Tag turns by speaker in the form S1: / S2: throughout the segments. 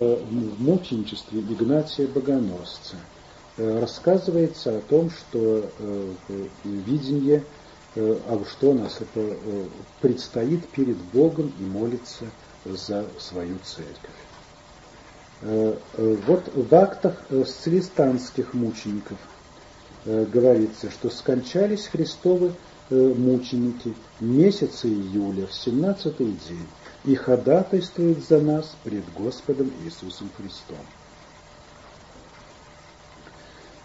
S1: в мученичестве Игнатия Богоносца рассказывается о том, что видение, что у нас это предстоит перед Богом и молится за свою церковь. Вот в актах сцилистанских мучеников говорится, что скончались Христовы мученики месяца июля в 17 день и ходатайствует за нас пред Господом Иисусом Христом.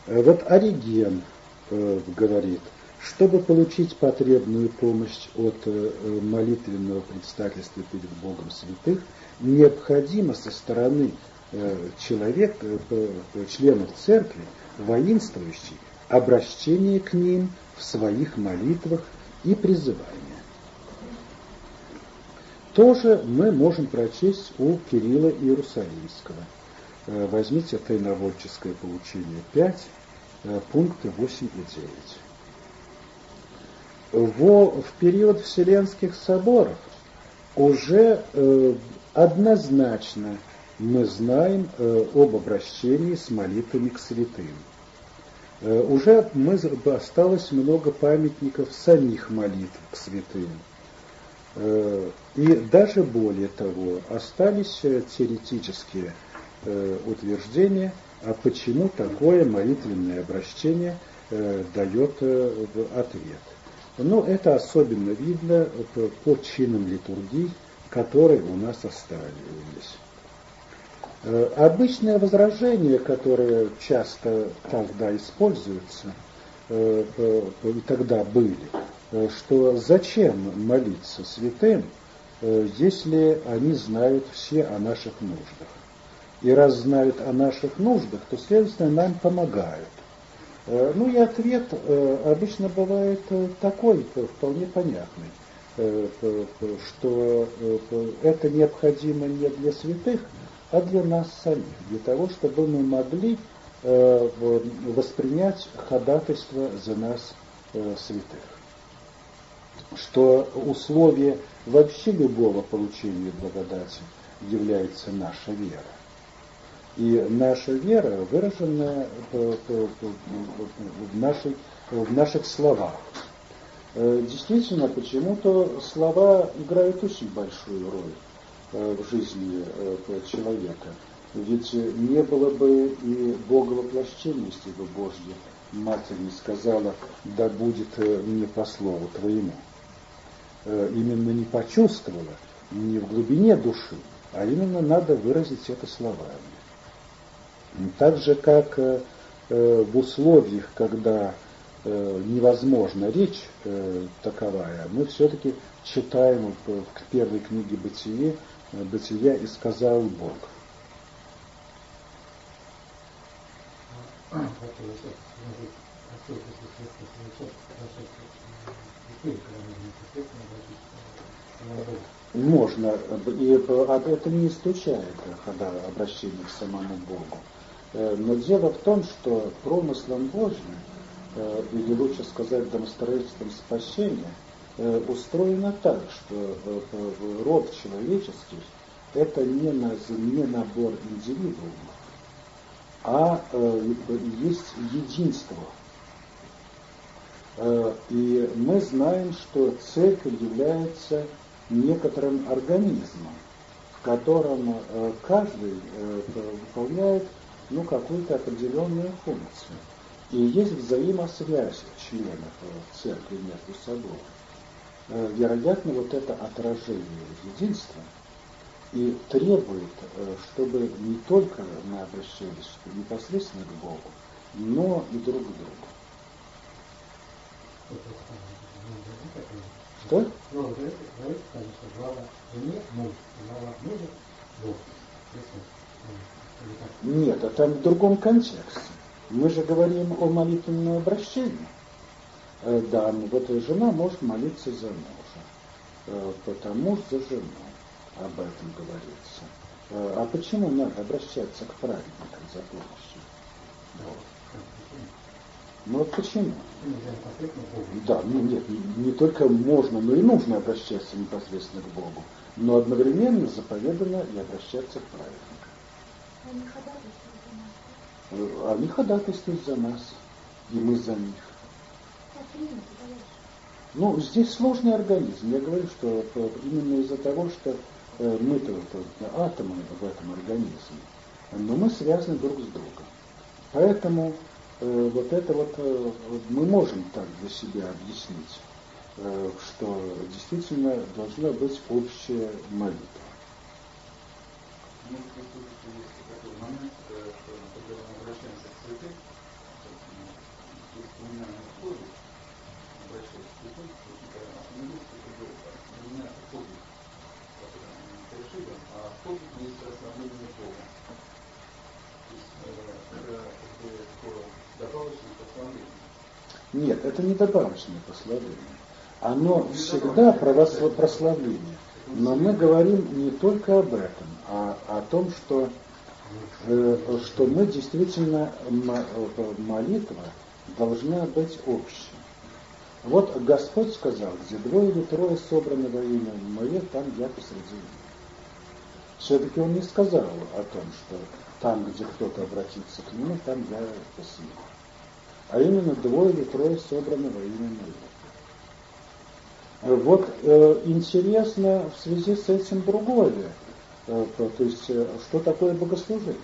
S1: Э, вот Ориген э, говорит, чтобы получить потребную помощь от э, молитвенного предстательства перед Богом святых, необходимо со стороны человека, э, членов церкви, воинствующих, обращение к ним в своих молитвах и призывание тоже мы можем прочесть у Кирилла Иерусалимского. Э, возьмите тайноводческое получение 5, э, пункты 8 и 9. Во, в период Вселенских соборов уже э, однозначно мы знаем э, об обращении с молитвами к святым. Э, уже мы, осталось много памятников самих молитв к святым. Э, и даже более того, остались э, теоретические э, утверждения, а почему такое молитвенное обращение дает ответ. Но это особенно видно по чинам литургии, которые у нас оставались. Обычное возражение, которое часто тогда используется, и тогда были, что зачем молиться святым, э, если они знают все о наших нуждах. И раз знают о наших нуждах, то, следовательно, нам помогают. Э, ну и ответ обычно бывает такой, вполне понятный, что это необходимо не для святых, а для нас самих, для того, чтобы мы могли воспринять ходатайство за нас святых что условие вообще любого получения благодати является наша вера. И наша вера выражена в, нашей, в наших словах. Э, действительно, почему-то слова играют очень большую роль э, в жизни э, человека. Ведь не было бы и Бога воплощения, если бы Божья Матерь не сказала, да будет мне по слову твоему. Э, именно не почувствовала, не в глубине души, а именно надо выразить это словами. Так же, как э, э, в условиях, когда невозможна речь таковая, мы все-таки читаем в первой книге Бытие, Бытия и сказал Бог. Можно, и это не исключает обращение к самому Богу. Э, но дело в том, что промыслом Божьим, э, или лучше сказать, домостроительством спасения, э, устроено так, что род человеческий это не, набор индивидуумов, а есть единство и мы знаем, что церковь является некоторым организмом, в котором э, каждый э, выполняет ну, какую-то определенную функцию. И есть взаимосвязь членов церкви между собой. Вероятно, вот это отражение единства и требует, чтобы не только мы обращались непосредственно к Богу, но и друг к другу. Что? Нет, а там в другом контексте. Мы же говорим о молитвенном обращении. Э, да, вот жена может молиться за мужа, э, потому за жену об этом говорится. Э, а почему надо обращаться к праведникам за помощью? Вот. Ну вот почему? Да, ну нет, не только можно, но и нужно обращаться непосредственно к Богу. Но одновременно заповедано и обращаться к праведникам. Они ходатайствуют за нас, и мы за них. Ну, здесь сложный организм. Я говорю, что именно из-за того, что э, мы-то атомы в этом организме, но мы связаны друг с другом. Поэтому э, вот это вот э, мы можем так для себя объяснить, что действительно должна быть общая молитва. Ну, такой момент, когда мы обращаемся к святым, вспоминаем Нет, это не добавочное прославление. Оно всегда про прославление. Но мы говорим не только об этом, а о том, что, э, что мы действительно молитва должна быть общей. Вот Господь сказал, где двое или трое собраны во имя Мое, там я посреди них. Все-таки Он не сказал о том, что там, где кто-то обратится к Нему, там я ним а именно двое или трое собраны во имя мое. Вот э, интересно в связи с этим другое, э, то, то есть э, что такое богослужение.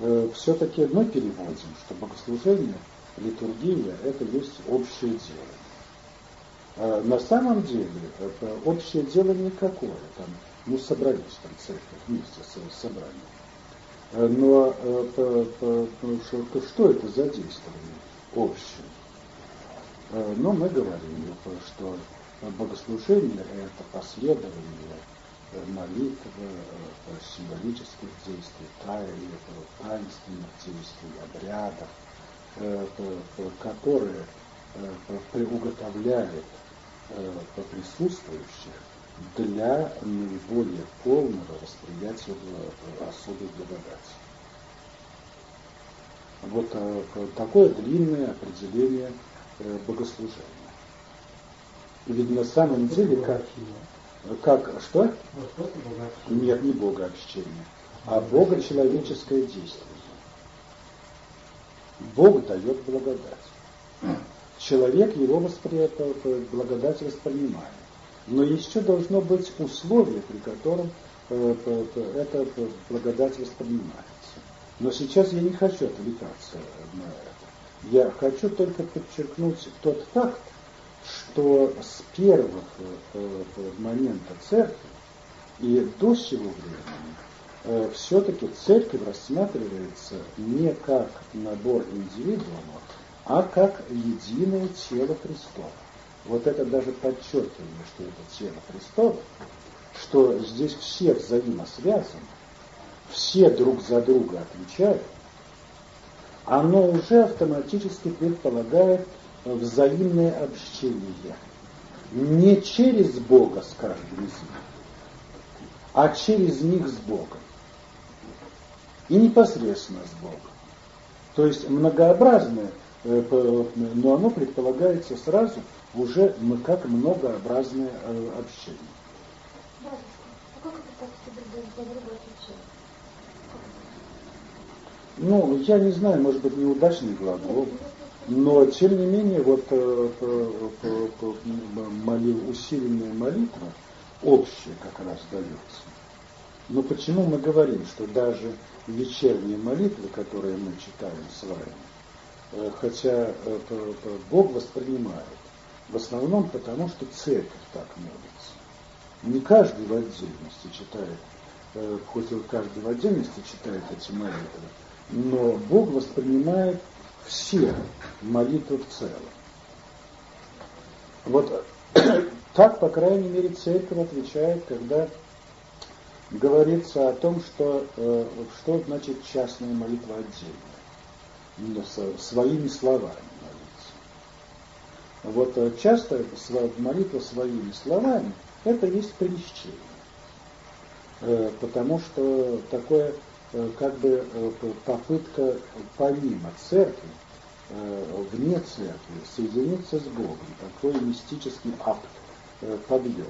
S1: Э, все-таки мы переводим, что богослужение, литургия – это есть общее дело. А на самом деле это общее дело никакое. Там, ну, собрались там церковь вместе с собранием. Э, но э, что, что это за действие общее? Э, но мы говорили, что богослужение – это последование молитвы, символических действий, таинственных действий, обрядов, которые приуготовляют присутствующих для наиболее полного восприятия особой благодати. Вот э, такое длинное определение э, богослужения. И ведь на самом деле, как, как что? Нет, не богообщение, а богочеловеческое действие. Бог дает благодать. Человек его воспри... благодать воспринимает. Но еще должно быть условие, при котором э, эта благодать воспринимается. Но сейчас я не хочу отвлекаться на это. Я хочу только подчеркнуть тот факт, что с первых э, момента церкви и до сего времени э, все-таки церковь рассматривается не как набор индивидуумов, а как единое тело Христова вот это даже подчеркивание, что это тело Христова, что здесь все взаимосвязаны, все друг за друга отвечают, оно уже автоматически предполагает взаимное общение. Не через Бога с каждым из них, а через них с Богом. И непосредственно с Богом. То есть многообразное, э, но оно предполагается сразу уже мы как многообразное э, общение. Ну, я не знаю, может быть, неудачный глагол, но тем не менее, вот э, молил, усиленная молитва, общая как раз дается. Но почему мы говорим, что даже вечерние молитвы, которые мы читаем с вами, э, хотя Бог воспринимает, в основном потому, что церковь так молится. Не каждый в отдельности читает, э, хоть и каждый в отдельности читает эти молитвы, но Бог воспринимает все молитвы в целом. Вот так, по крайней мере, церковь отвечает, когда говорится о том, что, э, что значит частная молитва отдельная, своими словами. Вот э, часто молитва своими словами – это есть прельщение. Э, потому что такое э, как бы попытка помимо церкви, вне церкви, соединиться с Богом, такой мистический акт подъема.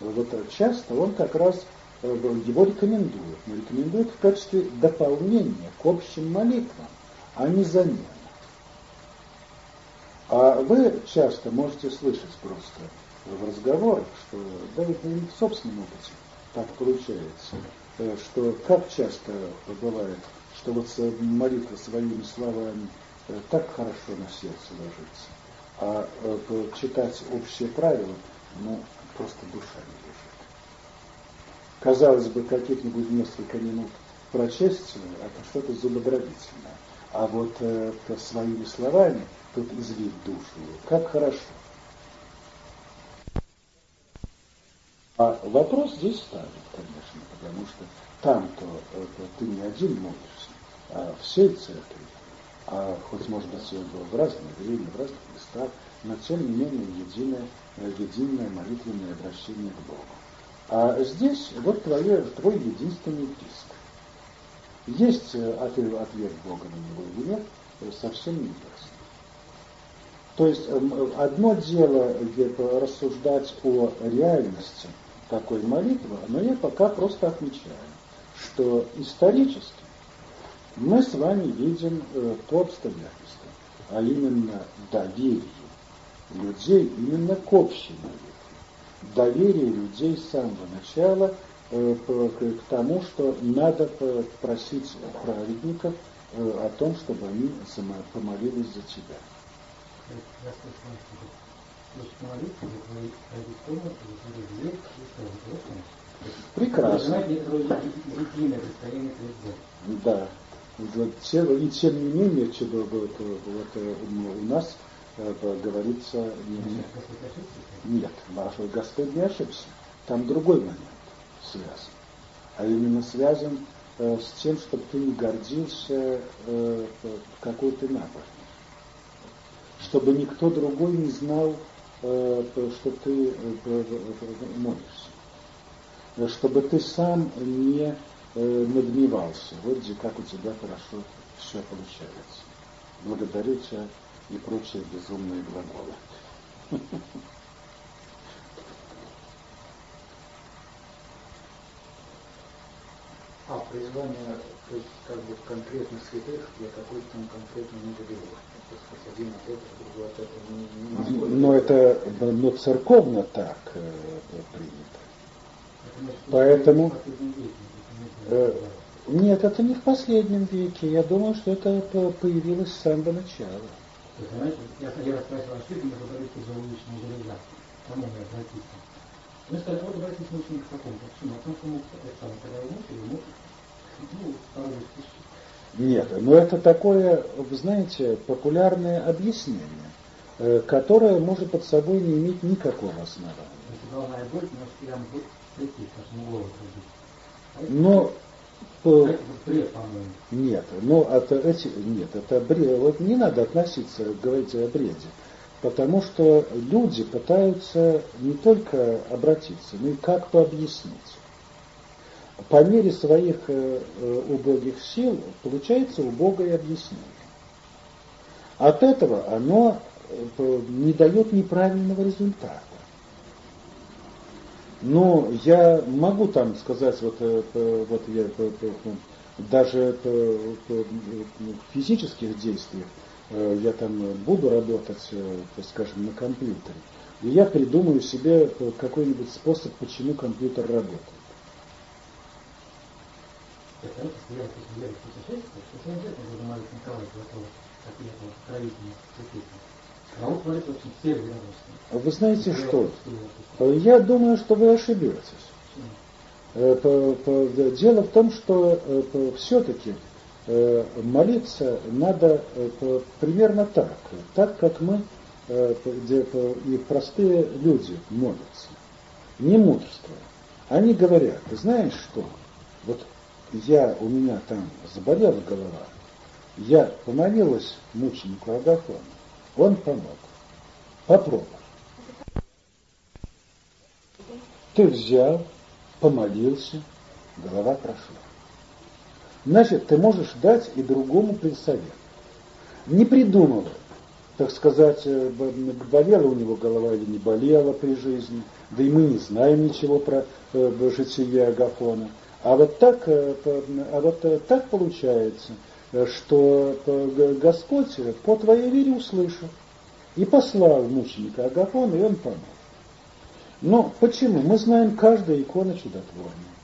S1: Вот часто он как раз его рекомендуют, но рекомендуют в качестве дополнения к общим молитвам, а не замена. А вы часто можете слышать просто в разговорах, что да, это в собственном опыте так получается, э, что как часто бывает, что вот молитва своими словами э, так хорошо на сердце ложится, а э, читать общие правила, ну, просто душа не лежит. Казалось бы, каких-нибудь несколько минут прочесть, это что-то зубодробительное. А вот э, своими словами тут излить душу. Как хорошо. А вопрос здесь ставит, конечно, потому что там-то это, ты не один молишься, а всей церкви, а хоть, может быть, в разное время, в разных местах, но тем не менее единое, единое молитвенное обращение к Богу. А здесь вот твое, твой единственный писк. Есть э, ответ, Бога на него или нет, э, совсем не ясно. То есть эм, одно дело рассуждать о реальности – такой молитвы, но я пока просто отмечаю, что исторически мы с вами видим э, то обстоятельство, а именно доверие людей именно к общей молитве. Доверие людей с самого начала э, к тому, что надо просить праведников э, о том, чтобы они помолились за тебя. Прекрасно. Да. И тем не менее, вот, вот, э, у нас э, говорится, нет, ваш Господь не ошибся. Там другой момент связан. А именно связан э, с тем, чтобы ты не гордился какой ты набор. Чтобы никто другой не знал, Э, что ты э, молишься. Чтобы ты сам не э, надмевался. Вот где как у тебя хорошо все получается. Благодарю тебя и прочие безумные глаголы.
S2: А, призвание, то есть как бы конкретных святых для какой-то там конкретной недоговорки.
S1: Но это но церковно так э, принято. Поэтому э, нет, это не в последнем веке. Я думаю, что это появилось с самого начала.
S2: я один раз спросил, а что это говорите за уличную реализацию? Кому мне обратиться? Мы сказали, вот обратитесь на учеников какому-то. Почему? Потому что мы это самое, когда вы мучили, мы, ну, второй
S1: нет, но это такое, вы знаете, популярное объяснение, э, которое может под собой не иметь никакого основания. Но бред, нет, но это эти, нет, это бред. Вот не надо относиться, говорить о бреде, потому что люди пытаются не только обратиться, но и как то объяснить по мере своих э, э, убогих сил получается убогое объяснение. От этого оно э, не дает неправильного результата. Но я могу там сказать, вот, вот я даже в физических действиях я там буду работать, скажем, на компьютере, и я придумаю себе какой-нибудь способ, почему компьютер работает. Вы знаете что? Я думаю, что вы ошибетесь. Э, дело в том, что э, все-таки э, молиться надо примерно так, так как мы и простые люди молятся. Не мудрство. Они говорят, ты знаешь что, вот я, у меня там заболела голова, я помолилась мученику Агафону, он помог. Попробуй. Ты взял, помолился, голова прошла. Значит, ты можешь дать и другому предсовет. Не придумывай, так сказать, болела у него голова или не болела при жизни, да и мы не знаем ничего про житие Агафона. А вот так, а вот так получается, что Господь по твоей вере услышал и послал мученика Агафона, и он помог. Но почему? Мы знаем каждая икона чудотворная.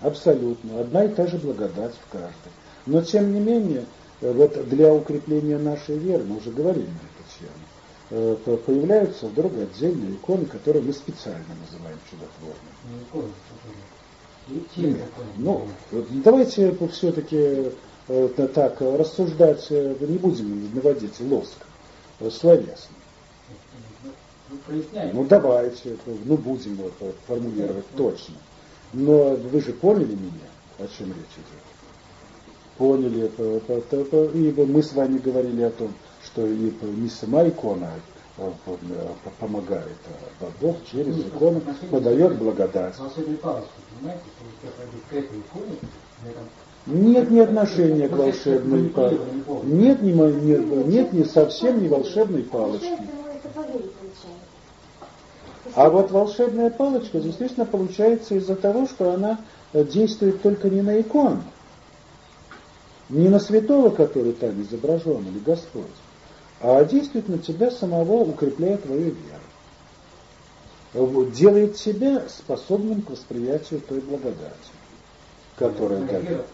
S1: Абсолютно. Одна и та же благодать в каждой. Но тем не менее, э, вот для укрепления нашей веры, мы уже говорили на эту тему, э, появляются вдруг отдельные иконы, которые мы специально называем чудотворными. Ну, давайте все-таки э, так рассуждать, не будем наводить лоск словесно. Ну давайте, ну будем это формулировать точно. Но вы же поняли меня, о чем речь идет? Поняли, и мы с вами говорили о том, что и не сама икона помогает, а Бог через икону подает благодать. Нет ни отношения к волшебной палочке. Нет, ни, нет, нет ни совсем не волшебной палочки. А вот волшебная палочка действительно получается из-за того, что она э, действует только не на икону, не на святого, который там изображен, или Господь, а действует на тебя самого, укрепляя твою веру. Делает тебя способным к восприятию той благодати, которая дает.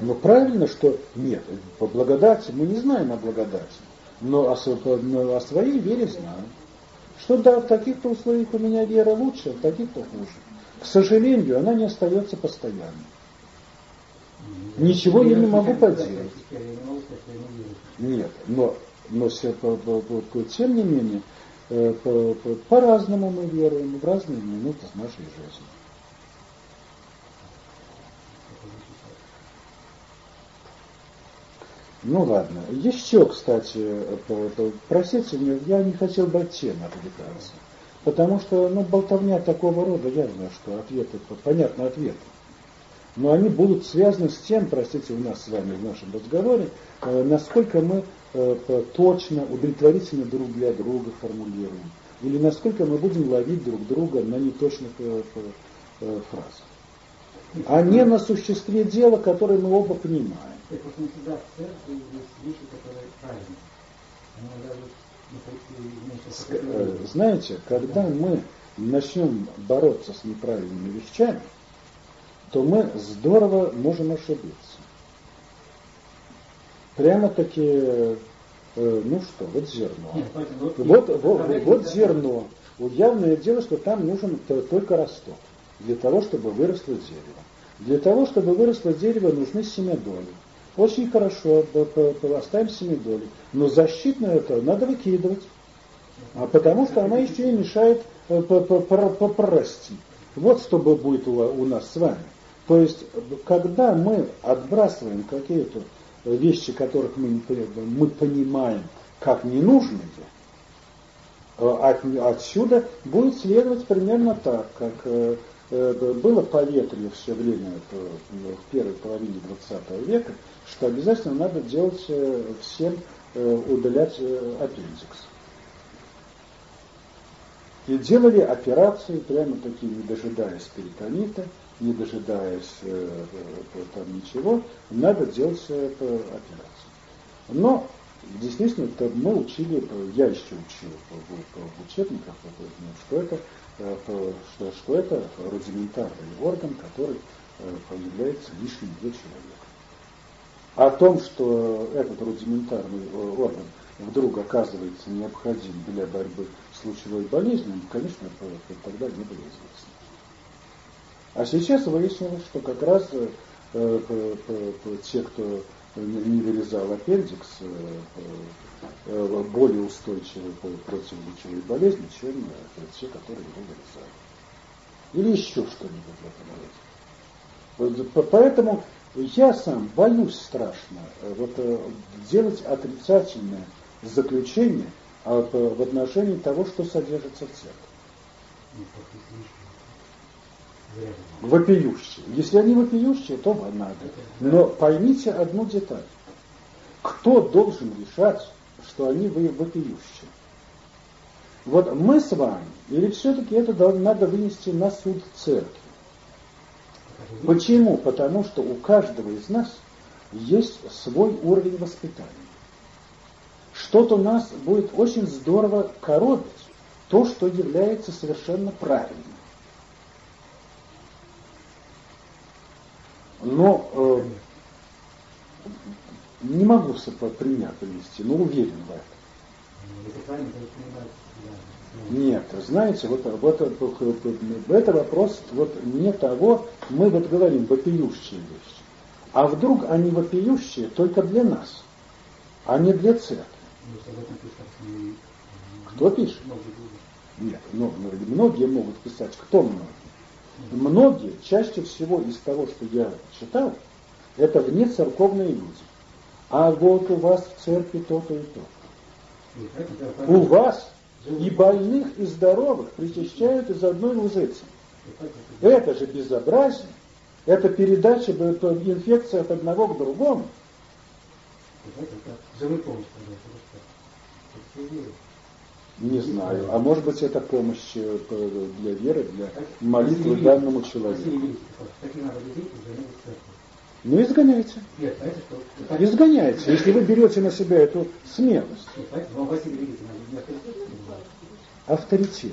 S1: Ну правильно, что нет, по благодати мы не знаем о благодати но о, но о своей вере знаю. Что да, в таких-то условиях у меня вера лучше, в таких-то хуже. К сожалению, она не остается постоянной. Ничего я не могу поделать. Нет, но, но тем не менее, по-разному мы веруем в разные минуты нашей жизни. Ну ладно. Еще, кстати, простите мне, я не хотел бы от темы отвлекаться. Потому что, ну, болтовня такого рода, я знаю, что ответы, понятно, ответы. Но они будут связаны с тем, простите, у нас с вами в нашем разговоре, э, насколько мы э, точно, удовлетворительно друг для друга формулируем. Или насколько мы будем ловить друг друга на неточных э, фразах. А не на существе дела, которое мы оба понимаем. Это не всегда в церкви есть вещи, которые правильные. Знаете, когда мы начнем бороться с неправильными вещами, то мы здорово можем ошибиться. Прямо-таки, э, ну что, вот зерно. Нет, вот, вот, вот, вот зерно. Вот явное дело, что там нужен только росток для того, чтобы выросло дерево. Для того, чтобы выросло дерево, нужны семядоли. Очень хорошо, оставим семидоли. Но защитную это надо выкидывать. А потому что она еще и мешает э, прорасти. Вот что будет у нас с вами. То есть, когда мы отбрасываем какие-то вещи, которых мы, мы понимаем как ненужные, э, от, отсюда будет следовать примерно так, как э, было по ветру все время в первой половине XX века, что обязательно надо делать э, всем э, удалять э, аппендикс. И делали операции прямо такие, не дожидаясь перитонита, не дожидаясь там ничего, надо делать операцию. Но действительно мы учили, я еще учил в учебниках, что это, что, что это рудиментарный орган, который появляется лишним для человека. О том, что этот рудиментарный орган вдруг оказывается необходим для борьбы с лучевой болезнью, конечно, тогда не было известно. А сейчас выяснилось, что как раз э, те, кто не вырезал аппендикс, э, э, более устойчивы против лучевой болезни, чем те, которые его вырезали. Или еще что-нибудь в этом роде. Поэтому я сам боюсь страшно э, вот, э, делать отрицательное заключение э, в отношении того, что содержится в церкви. Вопиющие. Если они вопиющие, то надо. Но поймите одну деталь. кто должен решать, что они вопиющие? Вот мы с вами, или все-таки это надо вынести на суд церкви? Почему? Потому что у каждого из нас есть свой уровень воспитания. Что-то у нас будет очень здорово коробить, то, что является совершенно правильным. Но э, не могу пример привести, но уверен в этом. Нет, знаете, вот, вот это вопрос вот не того, мы вот говорим вопиющие вещи. А вдруг они вопиющие только для нас, а не для церкви? Кто пишет? Нет, но, многие могут писать. Кто многие? Многие, чаще всего из того, что я читал, это вне церковные люди. А вот у вас в церкви то-то и то. У вас и больных, и здоровых причащают из одной лжицы. Это же безобразие. Это передача инфекции от одного к другому. Не знаю. А может быть это помощь э, для веры, для молитвы данному человеку. Ну изгоняйте. Изгоняйте, если вы берете на себя эту смелость. Авторитет.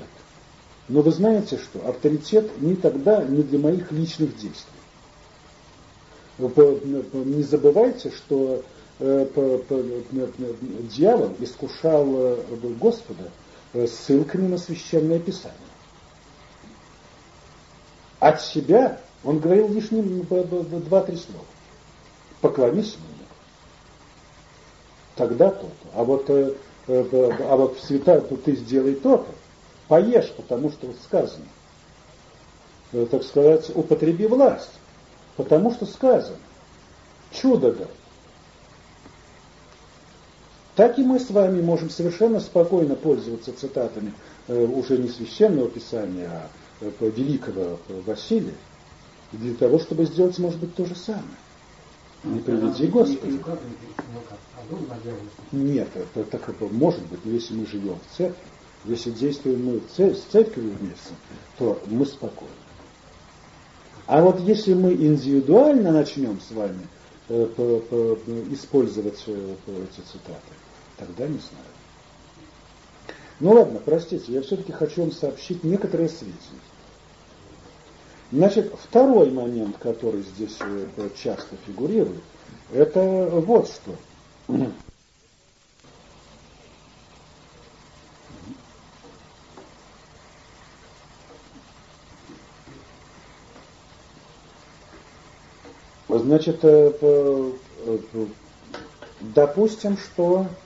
S1: Но вы знаете что? Авторитет никогда не для моих личных действий. Не забывайте, что дьявол искушал э, Господа э, ссылками на священное писание. От себя он говорил лишь два-три слова. Поклонись мне. Тогда то-то. А вот, э, э, а вот в свята то ты сделай то-то. Поешь, потому что сказано. Э, так сказать, употреби власть. Потому что сказано. Чудо дай. Так и мы с вами можем совершенно спокойно пользоваться цитатами уже не священного писания, а великого Василия, для того, чтобы сделать, может быть, то же самое. Не приведи Господи. Нет, это так может быть, но если мы живем в церкви, если действуем мы с церковью вместе, то мы спокойны. А вот если мы индивидуально начнем с вами э, по, по, использовать э, эти цитаты, тогда не знаю. Ну ладно, простите, я все-таки хочу вам сообщить некоторые сведения. Значит, второй момент, который здесь э, часто фигурирует, это вот что. Значит, э, допустим, что э,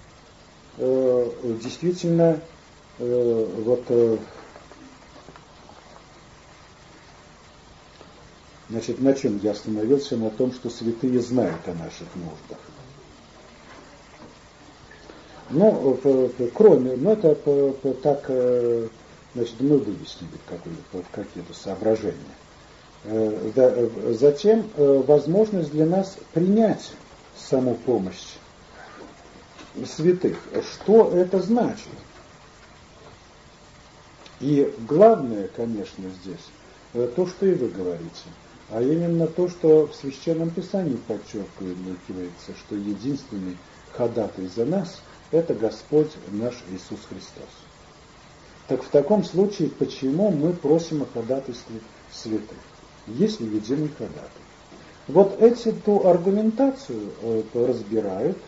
S1: действительно вот Значит, на чем я остановился? На том, что святые знают о наших нуждах. Ну, кроме, ну это так, э, значит, мы вывести какие-то соображения. Э, э, затем возможность для нас принять саму помощь святых. Что это значит? И главное, конечно, здесь, то, что и вы говорите – а именно то, что в Священном Писании подчеркивается, что единственный ходатай за нас – это Господь наш Иисус Христос. Так в таком случае, почему мы просим о ходатайстве святых, если единый ходатай? Вот эту аргументацию э, разбирают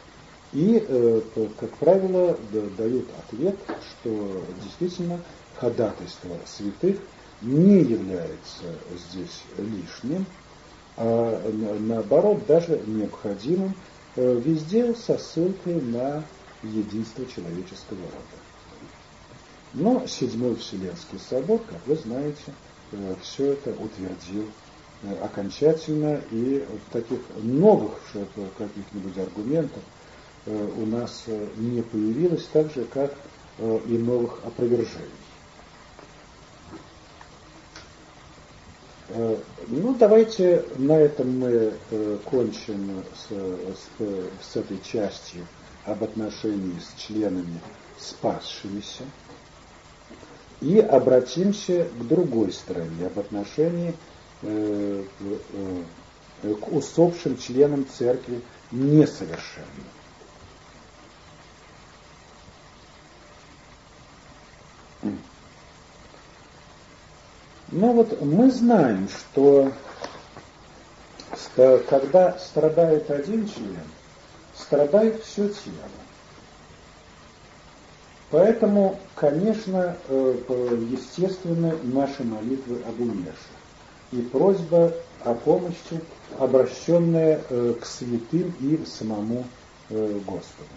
S1: и, э, как правило, дают ответ, что действительно ходатайство святых – не является здесь лишним, а наоборот даже необходимым э, везде со ссылкой на единство человеческого рода. Но Седьмой Вселенский собор, как вы знаете, э, все это утвердил окончательно, и таких новых каких-нибудь аргументов у нас не появилось, так же, как и новых опровержений. Э, ну, давайте на этом мы э, кончим с, с, с этой частью об отношении с членами спасшимися и обратимся к другой стороне, об отношении э, э, к усопшим членам церкви несовершенным. Ну вот мы знаем, что когда страдает один член, страдает все тело. Поэтому, конечно, э, естественно, наши молитвы об умерших и просьба о помощи, обращенная э, к святым и самому э, Господу.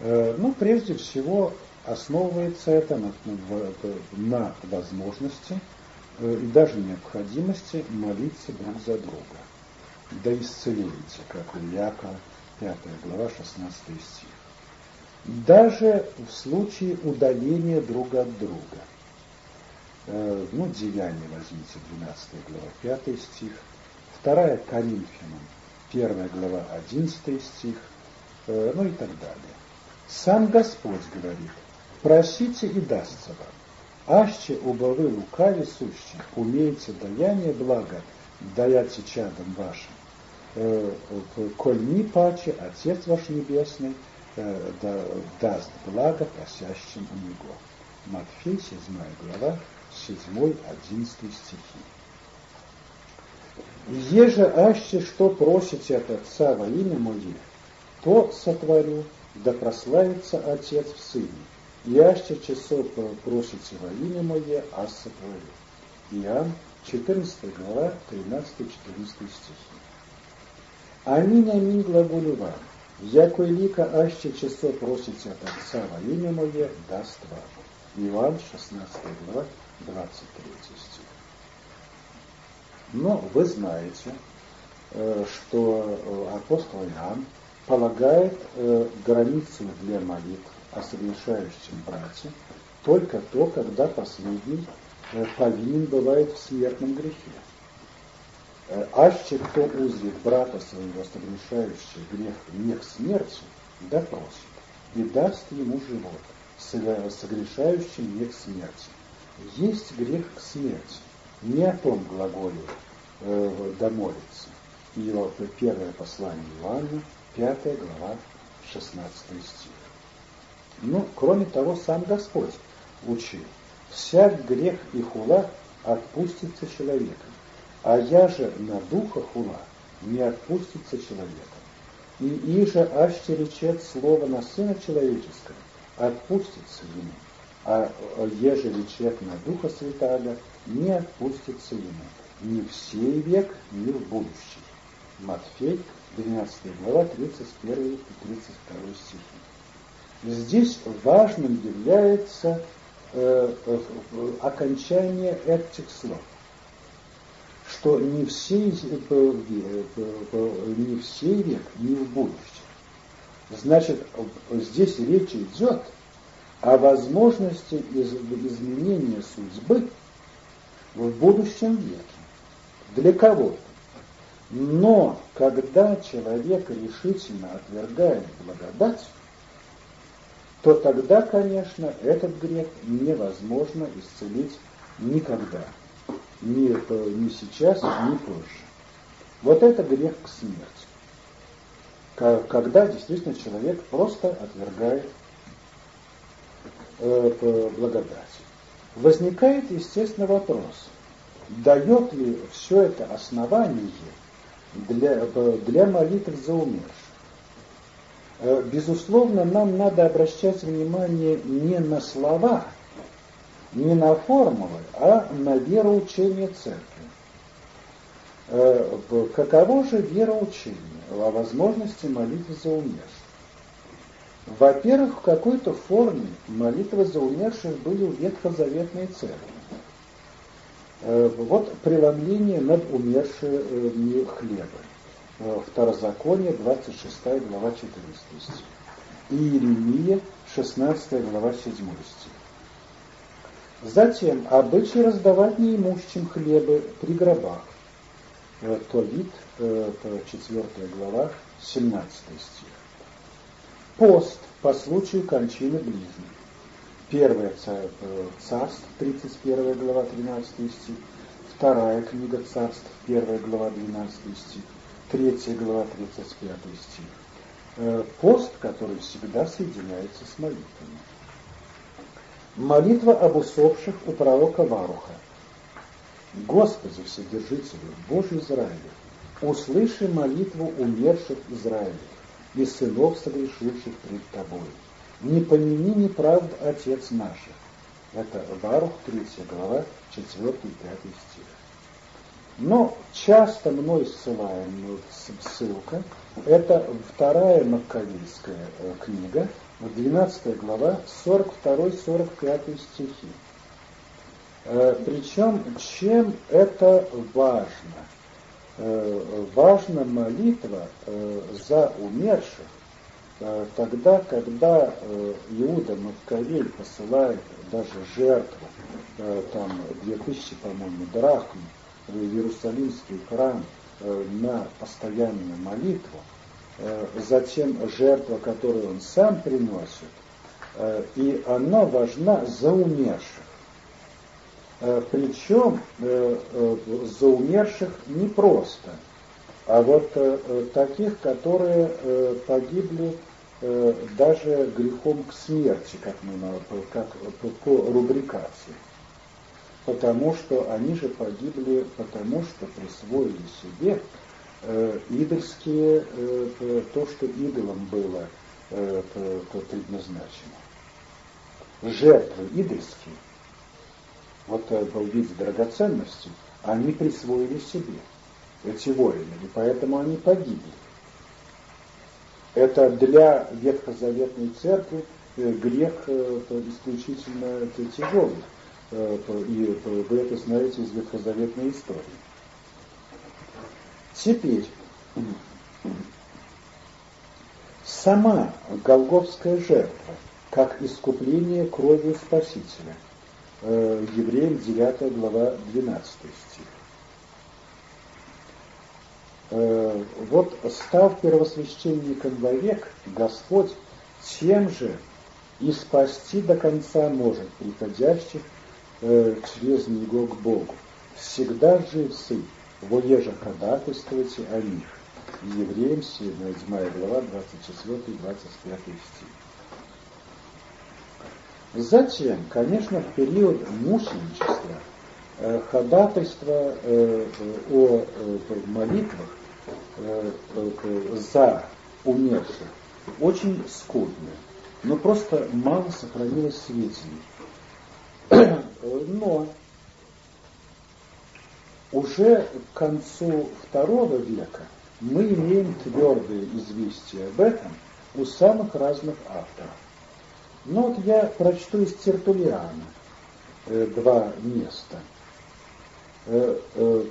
S1: Ну, прежде всего, основывается это на, на возможности э, и даже необходимости молиться друг за друга. Да исцелите, как у Яка, 5 глава, 16 стих. Даже в случае удаления друг от друга. Э, ну, Деяние возьмите, 12 глава, 5 стих. 2 Коринфянам, 1 глава, 11 стих, э, ну и так далее. Сам Господь говорит, Просите и дастся вам. Аще убавы лукави сущи, умеете даяние блага, даяться чадом вашим. Э, коль ни паче, Отец ваш Небесный э, да, даст благо просящим у Него. Матфей, 7 глава, 7-11 стихи. Еже аще что просите от Отца во имя Мое, то сотворю, да прославится Отец в Сыне. Яще часов просите во имя Мое, а сотворю. Иоанн, 14 глава, 13-14 стихи. Аминь, аминь, глаголю вам. Якой лика аще часов просите от Отца во имя Мое, даст вам. Иоанн, 16 глава, 23 стих. Но вы знаете, э, что э, апостол Иоанн полагает э, границу для молитв о совершающем брате только то, когда последний э, повинен бывает в смертном грехе. Э, аще кто узрит брата своего, совершающего грех не к смерти, да просит, и даст ему живот, согрешающим не к смерти. Есть грех к смерти, не о том глаголе э, домолится. И первое послание Иоанна, 5 глава, 16 стих. Ну, кроме того, сам Господь учил. Всяк грех и хула отпустится человеком, а я же на духа хула не отпустится человеком. И иже аще речет слово на Сына Человеческого, отпустится ему, а еже речет на Духа Святаго, не отпустится ему ни в сей век, ни в будущий. Матфей, 12 глава, 31 и 32 стихи. Здесь важным является э, э, окончание этих слов, что не все, э, не все век, не в будущем. Значит, здесь речь идет о возможности из, изменения судьбы в будущем веке. Для кого-то. Но когда человек решительно отвергает благодать, то тогда, конечно, этот грех невозможно исцелить никогда. Ни, ни сейчас, ни позже. Вот это грех к смерти. Когда действительно человек просто отвергает э, благодать. Возникает, естественно, вопрос, дает ли все это основание для, для молитв за умерших? Э, безусловно, нам надо обращать внимание не на слова, не на формулы, а на вероучение церкви. Э, каково же вероучение о возможности молитвы за умерших? Во-первых, в какой-то форме молитвы за умерших были в Ветхозаветной церкви. Э, вот преломление над умершими хлеба. Второзаконие, 26 глава, 14 стих. Иеремия, 16 глава, 7 стих. Затем обычай раздавать неимущим хлебы при гробах. Товит, 4 глава, 17 стих. Пост по случаю кончины ближних. Первое царство, 31 глава, 13 стих. Вторая книга царств, 1 глава, 12 стих. Третья глава, 35 стих. Э, пост, который всегда соединяется с молитвами. Молитва об усопших у пророка Варуха. Господи Вседержителю, Божий Израиля, услыши молитву умерших Израиля и сынов, согрешивших пред Тобой. Не помяни неправд Отец наших. Это Варух, 3 глава, 4 и 5 стих. Но часто мной ссылаемая ссылка – это вторая Маккавейская э, книга, 12 глава, 42-45 стихи. Э, Причем, чем это важно? Э, важна молитва за умерших, тогда, когда Иуда Маккавей посылает даже жертву, там 2000, по-моему, драхм, Иерусалимский храм э, на постоянную молитву, э, затем жертва, которую он сам приносит, э, и она важна за умерших. Причем за умерших не просто, а вот таких, которые погибли даже грехом к смерти, как, мы, как по рубрикации потому что они же погибли, потому что присвоили себе э, идольские, э, то, что идолам было э, предназначено. Жертвы идольские, вот э, был вид драгоценности, они присвоили себе, эти воины, и поэтому они погибли. Это для ветхозаветной церкви э, грех э, исключительно тяжелый. Э, и вы это знаете из ветхозаветной истории. Теперь, сама Голговская жертва, как искупление кровью Спасителя, э, Евреям 9 глава 12 стих. Э, вот став первосвященником вовек, Господь тем же и спасти до конца может приходящих э, через него к Богу. Всегда живцы, воеже ходатайствуйте о них. Евреям 7 глава, 24 и 25 стих. Затем, конечно, в период мученичества э, ходатайство э, о э, молитвах за умерших очень скудное, но просто мало сохранилось сведений. Но уже к концу второго века мы имеем твердые известия об этом у самых разных авторов. Но вот я прочту из Тертулиана э, два места. Э, э,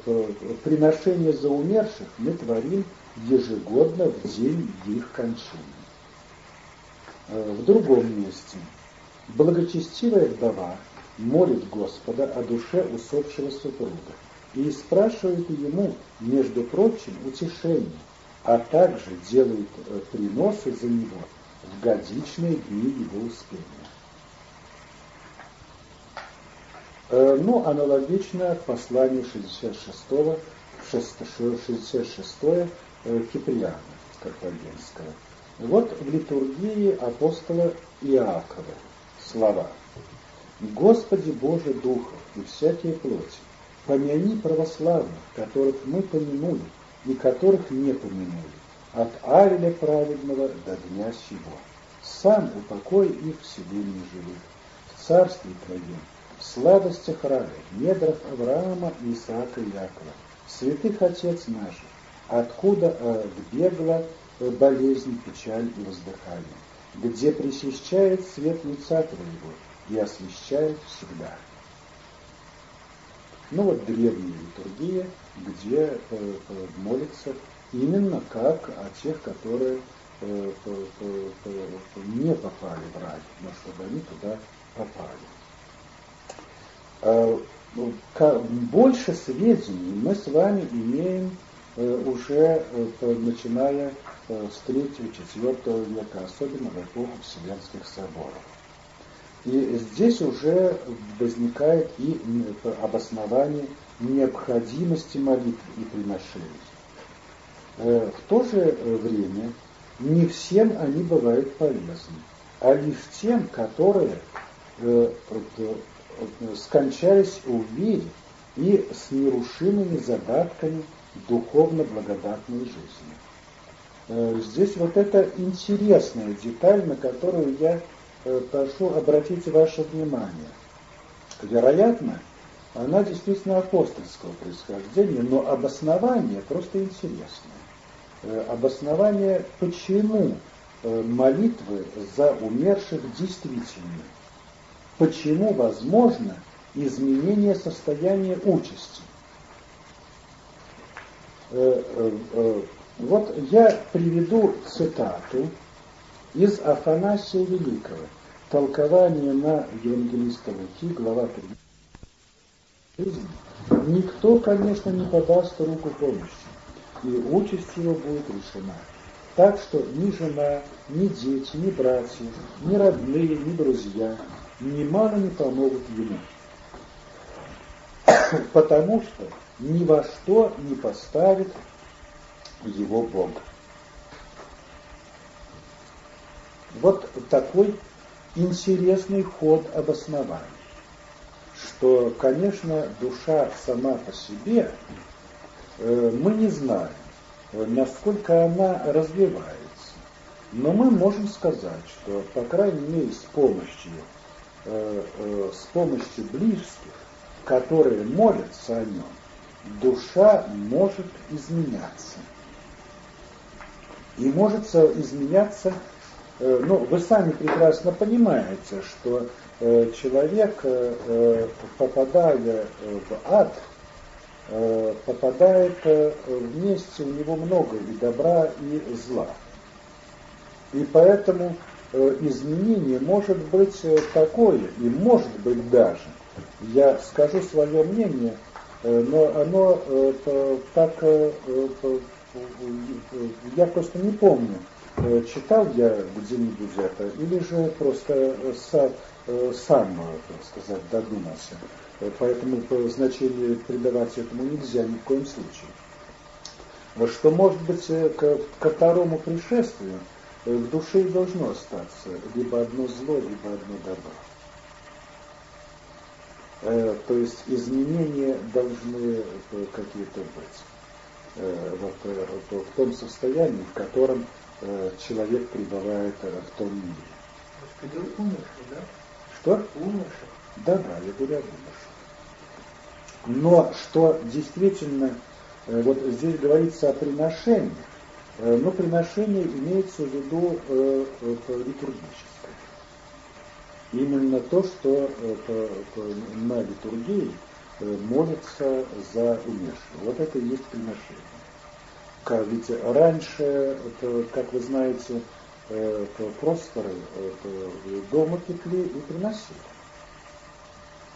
S1: приношение за умерших мы творим ежегодно в день их кончины. Э, в другом месте. Благочестивая вдова молит Господа о душе усопшего супруга и спрашивает ему, между прочим, утешение, а также делает э, приносы за него в годичные дни его успения. Э, ну, аналогично посланию 66-го, 66 Киприана Карфагенского. Вот в литургии апостола Иакова слова – Господи Боже Духа и всякие плоти, помяни православных, которых мы помянули и которых не помянули, от Авеля праведного до дня сего. Сам упокой их в селении живых, в царстве Твоем, в сладостях рая, недрах Авраама, Исаака и Якова, святых Отец наших, откуда э, бегла э, болезнь, печаль и воздыхание, где пресещает свет лица Твоего, и освещает всегда. Ну вот древняя литургия, где э, э, молится именно как о тех, которые э, не попали в рай, но чтобы они туда попали. ну, больше сведений мы с вами имеем уже начиная с 3-4 века, особенно в эпоху Вселенских соборов. И здесь уже возникает и обоснование необходимости молитвы и приношений. Э, в то же э, время не всем они бывают полезны, а лишь тем, которые э, скончались у вере и с нерушимыми задатками духовно благодатной жизни. Здесь вот это интересная деталь, на которую я прошу обратить ваше внимание. Вероятно, она действительно апостольского происхождения, но обоснование просто интересное. Э, обоснование, почему э, молитвы за умерших действительны, почему возможно изменение состояния участи. Э, вот я приведу цитату из Афанасия Великого, толкование на Евангелиста Луки, глава 3. Никто, конечно, не подаст руку помощи и участь его будет решена. Так что ни жена, ни дети, ни братья, ни родные, ни друзья ни мало не помогут ему. Потому что ни во что не поставит его Бог. Вот такой интересный ход обоснования, что, конечно, душа сама по себе Э, мы не знаем, насколько она развивается. Но мы можем сказать, что, по крайней мере, с помощью, э, э, с помощью близких, которые молятся о нем, душа может изменяться. И может изменяться, ну, вы сами прекрасно понимаете, что человек, попадая в ад, Э, попадает э, вместе, у него много и добра, и зла. И поэтому э, изменение может быть такое, и может быть даже, я скажу свое мнение, но оно так, я просто не помню, читал я где-нибудь это, или же просто сам, так сказать, додумался. Поэтому значение придавать этому нельзя ни в коем случае. Что может быть э, ко, второму пришествию э, в душе и должно остаться либо одно зло, либо одно добро. Э, то есть изменения должны какие-то быть вот, в том состоянии, в котором человек пребывает в том мире.
S2: Умерший, да?
S1: Что?
S2: Умерший.
S1: Да, да, я говорю о умерших. Но что действительно, э, вот здесь говорится о приношении, э, но приношение имеется в виду э, литургическое. Именно то, что на литургии молится за умершего. Вот это и есть приношение. Ведь раньше, как вы знаете, просторы дома текли и приносили.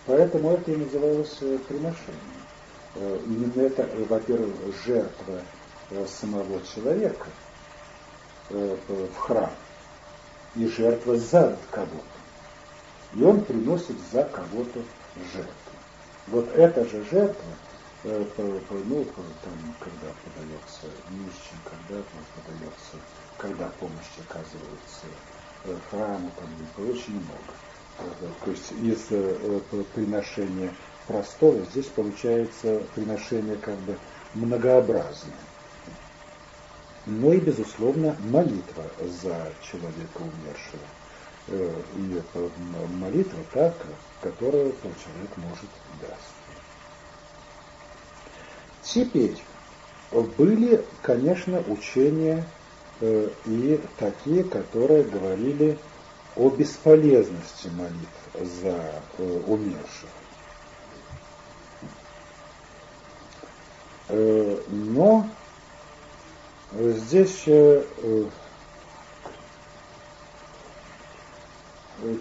S1: Поэтому это и называлось э, приношением. Э, именно это, э, во-первых, жертва самого человека в храм и жертва за кого-то. И он приносит за кого-то жертву. Вот эта же жертва, ну, там, когда подается нищим, когда подается, когда помощь оказывается храму, там, очень много. То есть из э, приношения простого здесь получается приношение как бы многообразное. Но и, безусловно, молитва за человека умершего. Э, и молитва та, которую человек может дать. Теперь были, конечно, учения э, и такие, которые говорили о бесполезности молитв за э, умерших. Э, но здесь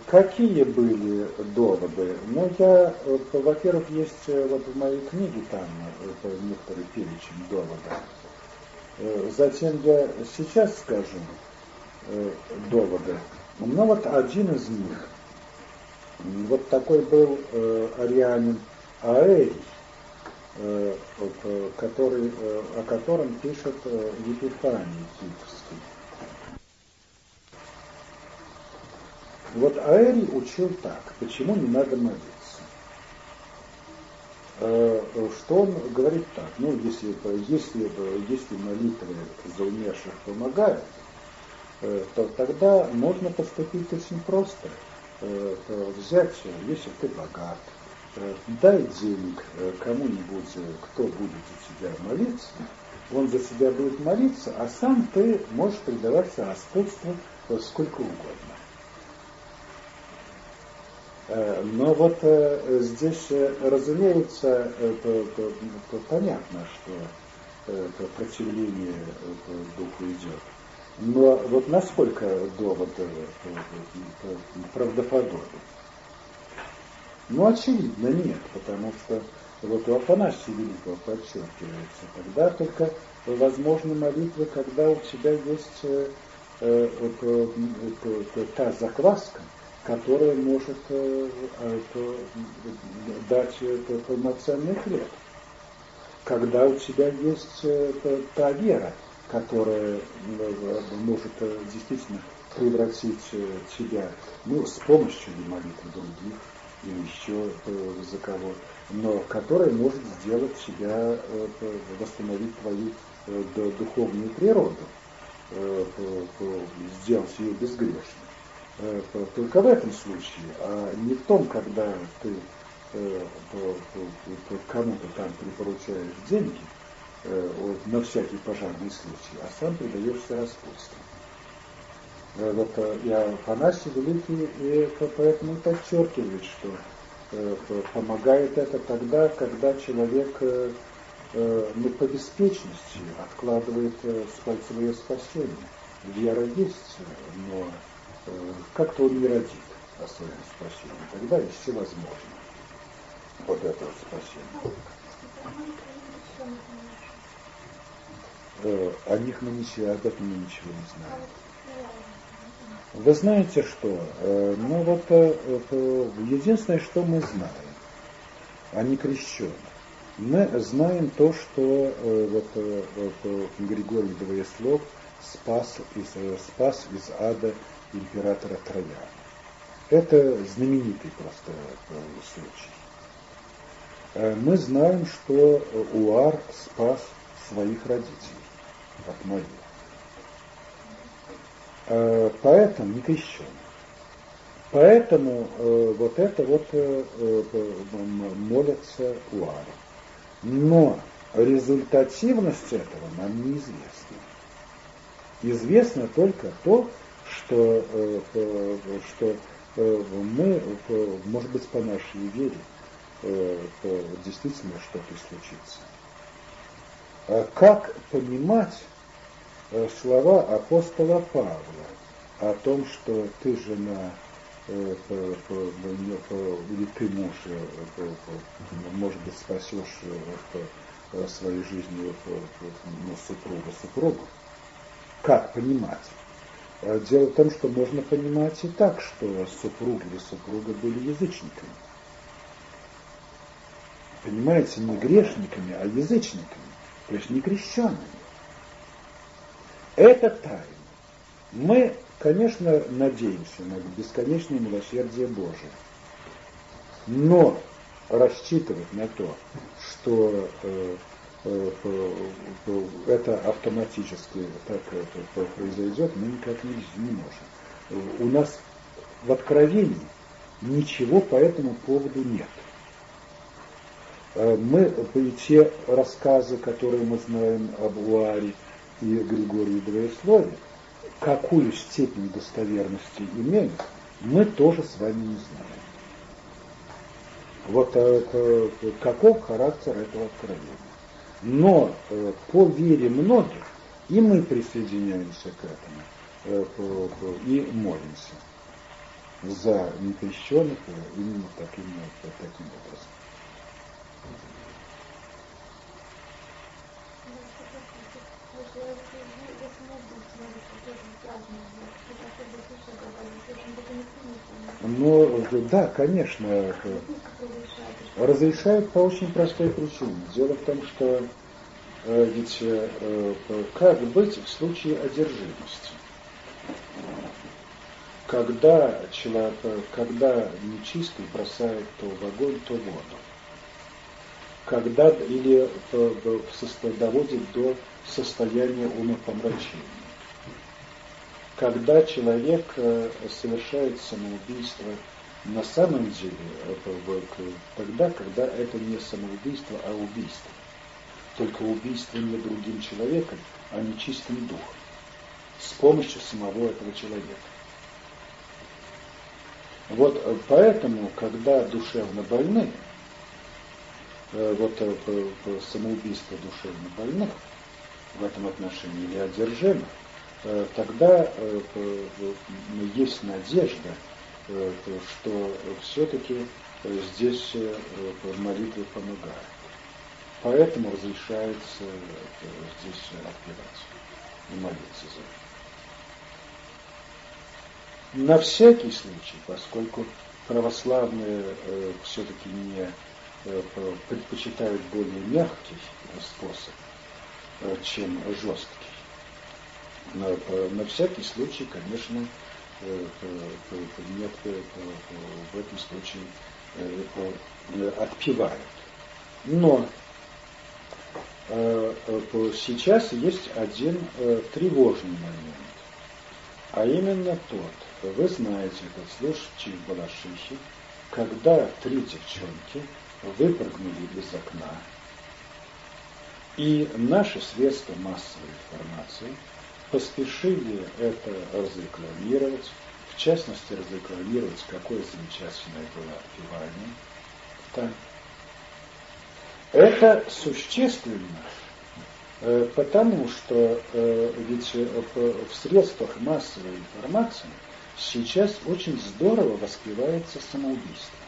S1: какие были доводы? Ну, я, во-первых, есть вот в моей книге там некоторый перечень доводов. Затем я сейчас скажу доводы. Ну, вот один из них. Вот такой был арианин Аэрий, который, о котором пишет Епифаний Титовский. Вот Аэрий учил так, почему не надо молиться. Э, что он говорит так, ну, если, если, если молитвы за умерших помогают, э, то тогда можно поступить очень просто. Э, взять, если ты богат, дай денег кому-нибудь, кто будет за тебя молиться, он за себя будет молиться, а сам ты можешь предаваться распутству сколько угодно. Э, но вот э, здесь, э, разумеется, понятно, что противление духу идет. Но вот насколько довод правдоподобен? Ну, очевидно, нет, потому что вот у Афанасия Великого подчеркивается, тогда только возможны молитвы, когда у тебя есть э, э, э, та закваска, которая может э, это, дать это, полноценный хлеб. Когда у тебя есть это, та вера, которая э, может э, действительно превратить тебя ну, с помощью молитвы других или еще за кого, но которая может сделать тебя, восстановить твою духовную природу, сделать ее безгрешной. Э, только в этом случае, а не в том, когда ты э, кому-то там припоручаешь деньги э, на всякий пожарный случай, а сам предаешься распутству. Вот я Афанасий Великий и поэтому подчеркивает, что помогает это тогда, когда человек ну, по беспечности откладывает свое спасение. Вера есть, но как-то он не родит о своем спасении. Тогда есть всевозможно вот это вот спасение. Э, о них мы ничего, об этом мы ничего не знаем. Вы знаете что? Э, ну вот э, единственное, что мы знаем, они крещены. Мы знаем то, что вот, вот Григорий Двоеслов спас из, спас из ада императора Трояна. Это знаменитый просто э, случай. Э, мы знаем, что Уар спас своих родителей от Марии. Э, поэтому не крещен. Поэтому вот это вот молятся Уару. Но результативность этого нам неизвестна. Известно только то, что, э, что э, мы, может быть, по нашей вере, э, действительно что-то случится. А как понимать слова апостола Павла о том, что ты жена или ты муж, может быть, спасешь своей жизнью супруга супругу. Как понимать? А дело в том, что можно понимать и так, что супруг или супруга были язычниками. Понимаете, не грешниками, а язычниками, то есть не крещенными. Это тайна. Мы, конечно, надеемся на бесконечное милосердие Божие, но рассчитывать на то, что э, это автоматически так произойдет, мы никак не, не можем. У нас в откровении ничего по этому поводу нет. Э, мы, те рассказы, которые мы знаем об Уаре и Григории Двоеслове, какую степень достоверности имеют, мы тоже с вами не знаем. Вот каков характер этого откровения. Но э, по вере многих и мы присоединяемся к этому э, и молимся. за некрещенных именно таким, таким образом. Но да, конечно, разрешают по очень простой причине. Дело в том, что э, ведь э, как быть в случае одержимости? Когда человек, когда нечистый бросает то в огонь, то в воду. Когда или доводит до состояния умопомрачения когда человек э, совершает самоубийство на самом деле, тогда, когда это не самоубийство, а убийство. Только убийство не другим человеком, а не чистым духом. С помощью самого этого человека. Вот э, поэтому, когда душевно больны, э, вот самоубийство душевно больных в этом отношении или одержимых, Э, тогда э, есть надежда, э, что все-таки здесь молитвы помогают. Поэтому разрешается здесь отпевать и молиться за На всякий случай, поскольку православные все-таки не предпочитают более мягкий способ, чем жесткий, на всякий случай, конечно, э, нет в этом случае э, отпевают. Но э, сейчас есть один тревожный момент, а именно тот, вы знаете этот слушатель в Балашихе, когда три девчонки выпрыгнули из окна, и наши средства массовой информации – поспешили это разрекламировать, в частности разрекламировать, какое замечательное было отпевание. Так. Это существенно, э, потому что э, ведь э, в средствах массовой информации сейчас очень здорово воспевается самоубийство,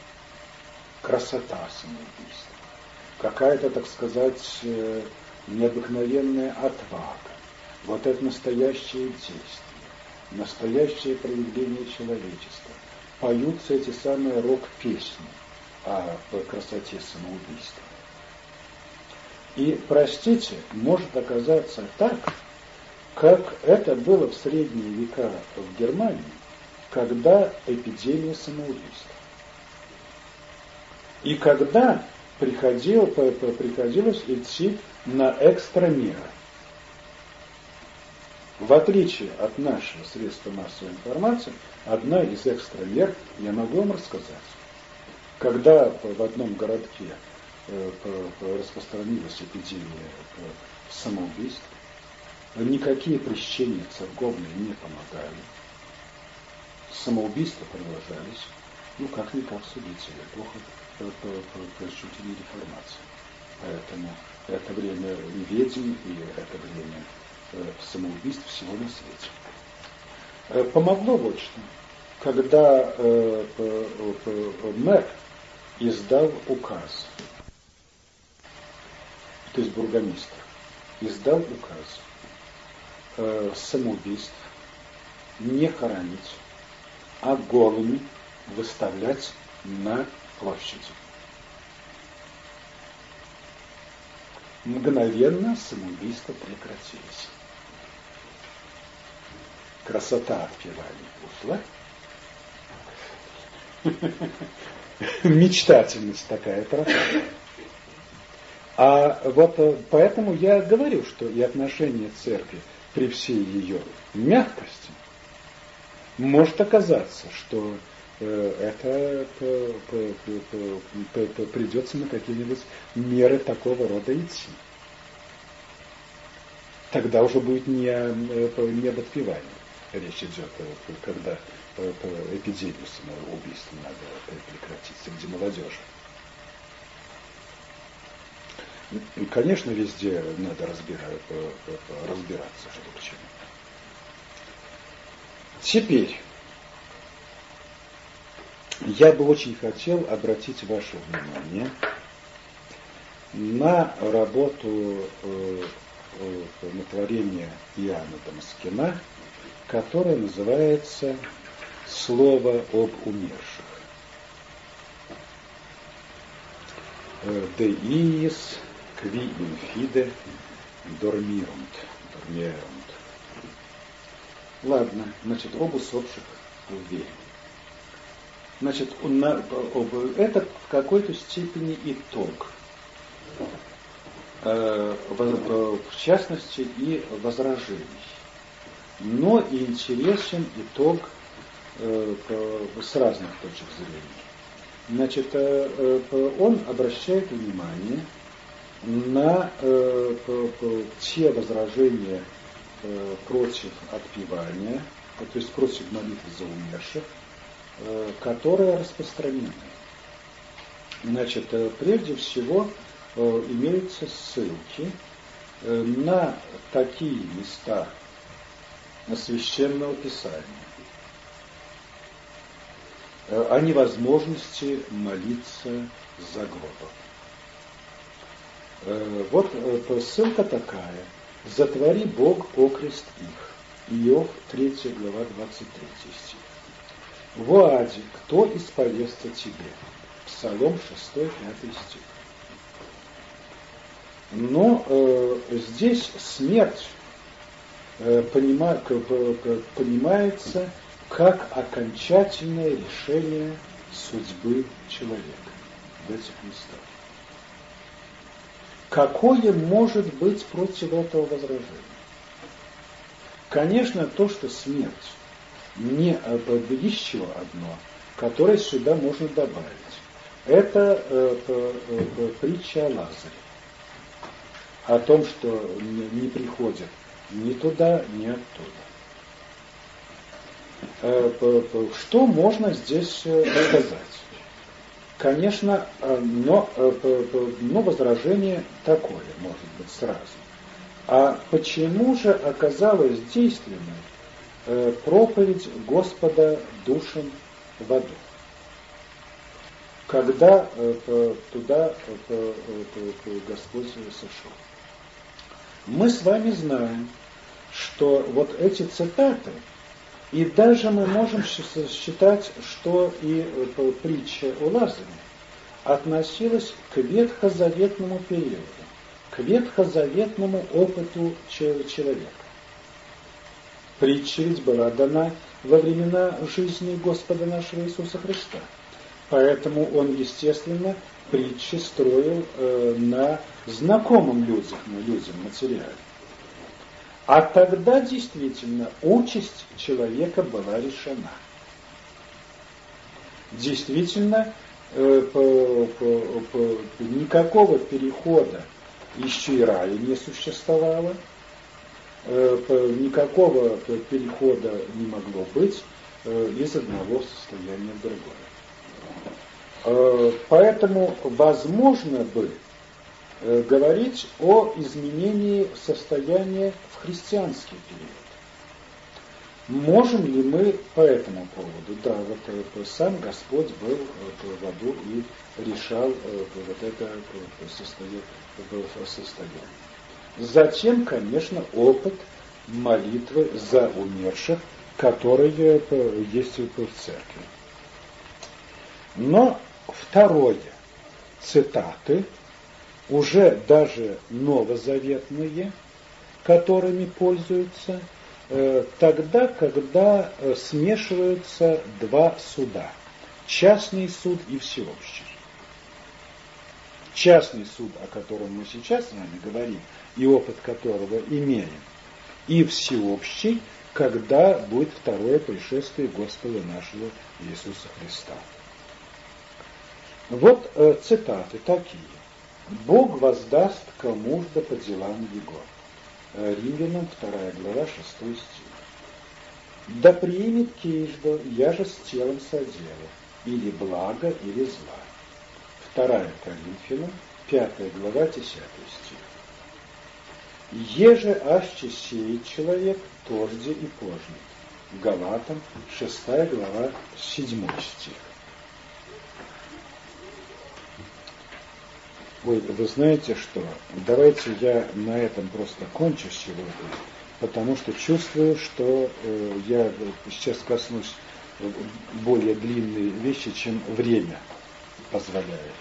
S1: красота самоубийства, какая-то, так сказать, необыкновенная отвага вот это настоящее действие, настоящее проявление человечества. Поются эти самые рок-песни о красоте самоубийства. И, простите, может оказаться так, как это было в средние века в Германии, когда эпидемия самоубийства. И когда приходил, приходилось идти на экстрамеры. В отличие от нашего средства массовой информации, одна из экстрамер, я могу вам рассказать. Когда в одном городке э, распространилась эпидемия э, самоубийств, никакие прещения церковные не помогали. Самоубийства продолжались. Ну, как-никак судители, эпоха чуть ли реформации. Поэтому это время ведьм и это время Э, самоубийств всего на свете. Э, помогло вот что. Когда э, мэр издал указ, то есть бургомистр, издал указ самоубийств не хоронить, а голыми выставлять на площади. Мгновенно самоубийства прекратились красота отпевания ушла. Мечтательность такая пропала. А вот э, поэтому я говорю, что и отношение церкви при всей ее мягкости может оказаться, что э, это придется на какие-нибудь меры такого рода идти. Тогда уже будет не, э, не об отпевании речь идет, когда эпидемию самоубийства надо прекратить среди молодежи. И, конечно, везде надо разбирать, разбираться, что к чему. Теперь, я бы очень хотел обратить ваше внимание на работу э, э, на творение Иоанна Дамаскина, которая называется «Слово об умерших». De iis qui in fide dormirunt. Dormirunt. Ладно, значит, об усопших в вере. Значит, это в какой-то степени итог. Э, в частности, и возражений. Но и интересен итог э, с разных точек зрения. Значит, э, он обращает внимание на те возражения против отпевания, то есть против молитвы за умерших, Э, которые распространены. Значит, э, прежде всего э, имеются ссылки на такие места священного писания о невозможности молиться за гробом. Вот ссылка такая. «Затвори Бог окрест их». Иов, 3 глава, 23 стих. В Аде кто исповестся тебе? Псалом 6, 5 стих. Но э, здесь смерть э, понимается как окончательное решение судьбы человека в этих местах. Какое может быть против этого возражения? Конечно, то, что смерть не еще одно, которое сюда можно добавить. Это э, э, притча о Лазаре. О том, что не приходят ни туда, ни оттуда. Э, что можно здесь сказать? Конечно, но, но возражение такое, может быть, сразу. А почему же оказалось действенной Э, проповедь Господа душам в аду. Когда э, туда э, Господь сошел. Мы с вами знаем, что вот эти цитаты, и даже мы можем считать, что и притча о Лазаре относилась к ветхозаветному периоду, к ветхозаветному опыту человека. Притча ведь была дана во времена жизни Господа нашего Иисуса Христа. Поэтому он, естественно, притчи строил э, на знакомым людям, людям материале. А тогда действительно участь человека была решена. Действительно, э, по, по, по, никакого перехода еще и не существовало – Э, никакого перехода не могло быть э, из одного состояния в другое. Э, поэтому возможно бы говорить о изменении состояния в христианский период. Можем ли мы по этому поводу? Да, вот сам Господь был в аду и решал вот это состояние. Затем, конечно, опыт молитвы за умерших, которые есть в церкви. Но второе, цитаты, уже даже новозаветные, которыми пользуются, э, тогда, когда э, смешиваются два суда, частный суд и всеобщий. Частный суд, о котором мы сейчас с вами говорим, и опыт которого имеем, и всеобщий, когда будет второе пришествие Господа нашего Иисуса Христа. Вот э, цитаты такие. «Бог воздаст кому да по делам Его». Э, Римлянам 2 глава 6 стих. «Да примет киждо, я же с телом содела, или благо, или зла». 2 Коринфянам 5 глава 10 стих. Еже аще сеет человек, тожде и пожнет. Галатам, 6 глава, 7 стих. Ой, вы знаете что? Давайте я на этом просто кончу сегодня, потому что чувствую, что э, я сейчас коснусь более длинные вещи, чем время позволяет.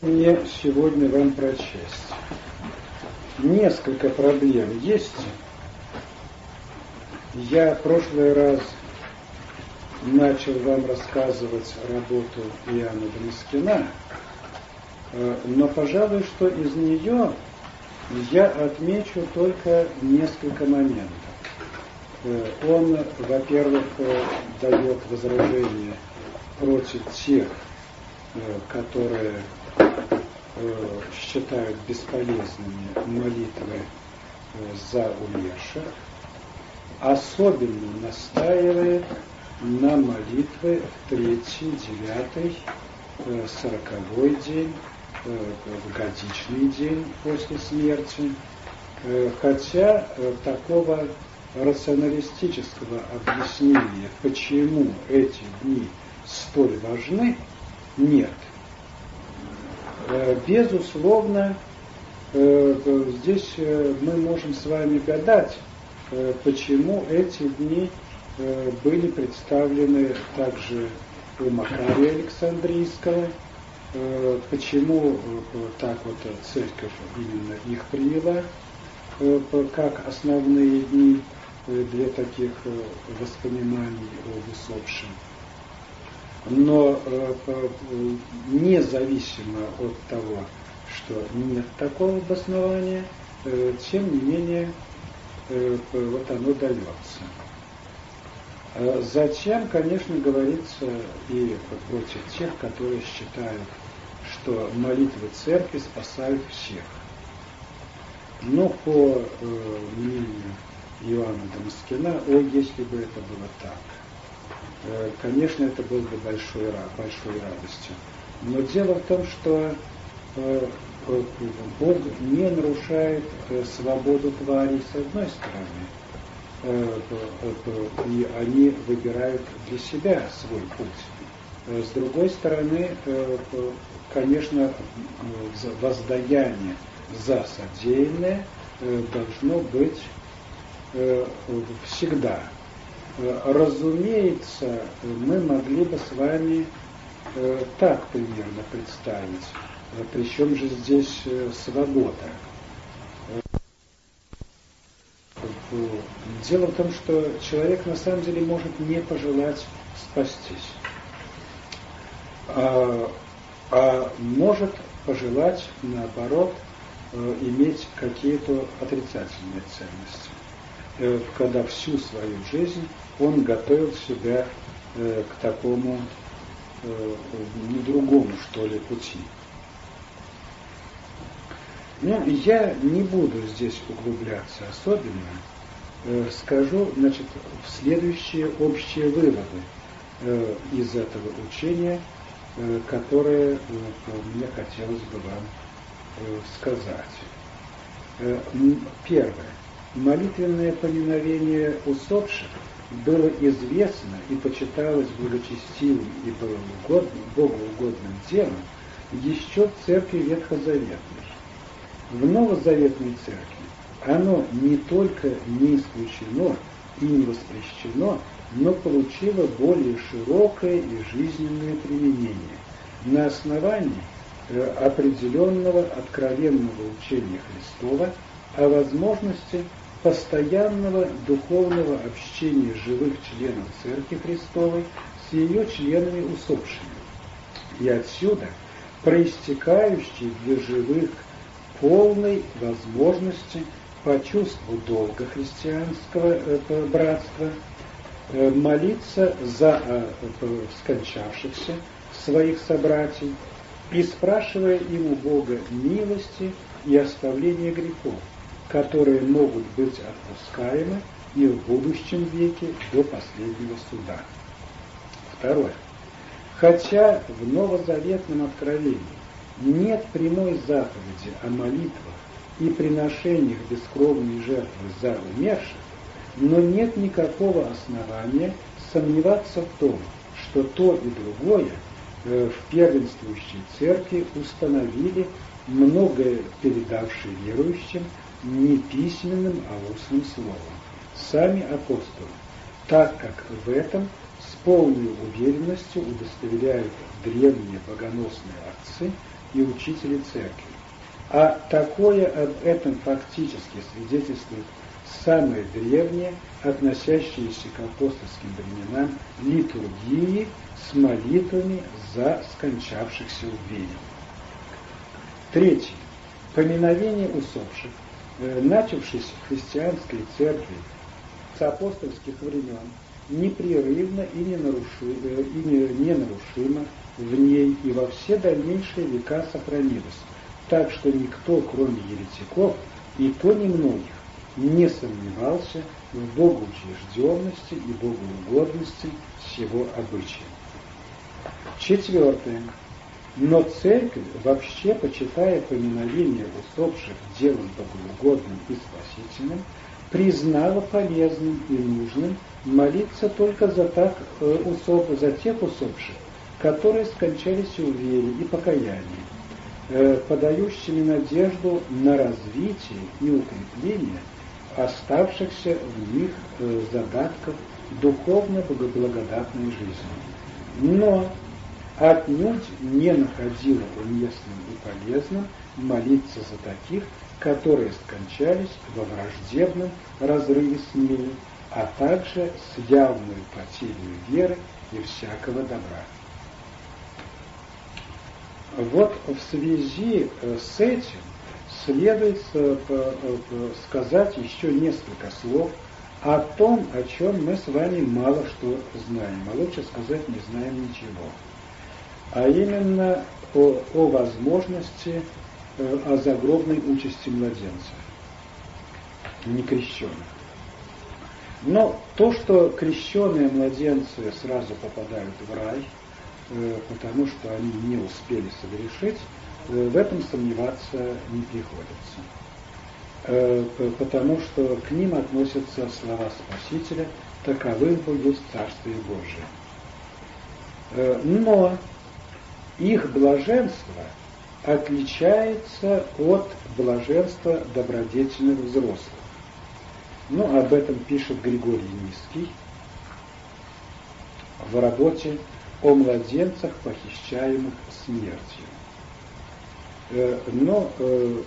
S1: Мне сегодня вам прочесть. Несколько проблем есть. Я прошлый раз начал вам рассказывать работу Иоанна Блескина, э, но, пожалуй, что из нее я отмечу только несколько моментов. Э, он, во-первых, э, дает возражение против тех, которые считают бесполезными молитвы за умерших, особенно настаивает на молитвы в третий, девятый, э, сороковой день, э, в годичный день после смерти. Э, хотя такого рационалистического объяснения, почему эти дни столь важны, нет. Безусловно, здесь мы можем с вами гадать, почему эти дни были представлены также у Макария Александрийского. Э, почему э, так вот церковь именно их приняла как основные дни для таких воспоминаний о усопшем. Но независимо от того, что нет такого обоснования, тем не менее вот оно дается. Э, Затем, конечно, говорится и против тех, которые считают, что молитвы церкви спасают всех. Но по э, мнению Иоанна Дамаскина, о, если бы это было так, э, конечно, это было бы большой, большой радостью. Но дело в том, что Бог не нарушает свободу тварей с одной стороны, и они выбирают для себя свой путь. Э, с другой стороны, э, конечно, воздаяние за содеянное должно быть всегда. Разумеется, мы могли бы с вами так примерно представить, причем же здесь свобода. Дело в том, что человек на самом деле может не пожелать спастись, а, а может пожелать, наоборот, э, иметь какие-то отрицательные ценности, э, когда всю свою жизнь он готовил себя э, к такому, не другому, что ли, пути. Ну, я не буду здесь углубляться особенно, э, скажу, значит, следующие общие выводы э, из этого учения, э, которые мне хотелось бы вам сказать. Первое. Молитвенное поминовение усопших было известно и почиталось благочестивым и богоугодным делом еще в церкви Ветхозаветной в Новозаветной Церкви оно не только не исключено и не воспрещено, но получило более широкое и жизненное применение на основании э, определенного откровенного учения Христова о возможности постоянного духовного общения живых членов Церкви Христовой с ее членами усопшими. И отсюда проистекающий для живых полной возможности по чувству долга христианского э, братства э, молиться за э, скончавшихся своих собратьев и спрашивая им у Бога милости и оставления грехов, которые могут быть отпускаемы и в будущем веке до последнего суда. Второе. Хотя в новозаветном откровении нет прямой заповеди о молитвах и приношениях бескровной жертвы за умерших, но нет никакого основания сомневаться в том, что то и другое в первенствующей церкви установили многое передавшие верующим не письменным, а устным словом, сами апостолы, так как в этом с полной уверенностью удостоверяют древние богоносные отцы и учители церкви. А такое об этом фактически свидетельствует самые древние, относящиеся к апостольским временам, литургии с молитвами за скончавшихся вере. Третье. Поминовение усопших, э, начавшись в христианской церкви с апостольских времен, непрерывно и, ненаруши, э, и не, ненарушимо в ней и во все дальнейшие века сохранилось, так что никто, кроме еретиков, и то немногих, не сомневался в богоучрежденности и богоугодности всего обычая. Четвертое. Но церковь, вообще почитая поминовение усопших делом богоугодным и спасительным, признала полезным и нужным молиться только за, так, э, усоп, за тех усопших, которые скончались в вере и покаянии, э, подающими надежду на развитие и укрепление оставшихся в них э, задатков духовно-благодатной жизни. Но отнюдь не находила уместным и полезным молиться за таких, которые скончались во враждебном разрыве с ними, а также с явной потерей веры и всякого добра. Вот в связи э, с этим следует э, сказать еще несколько слов о том, о чем мы с вами мало что знаем, а лучше сказать не знаем ничего а именно о, о возможности, э, о загробной участи младенцев, некрещенных. Но то, что крещенные младенцы сразу попадают в рай, э, потому что они не успели совершить, э, в этом сомневаться не приходится. Потому что к ним относятся слова Спасителя, таковым будет Царствие Божие. Но их блаженство отличается от блаженства добродетельных взрослых. Ну, об этом пишет Григорий Низкий в работе о младенцах, похищаемых смертью. Э, но э,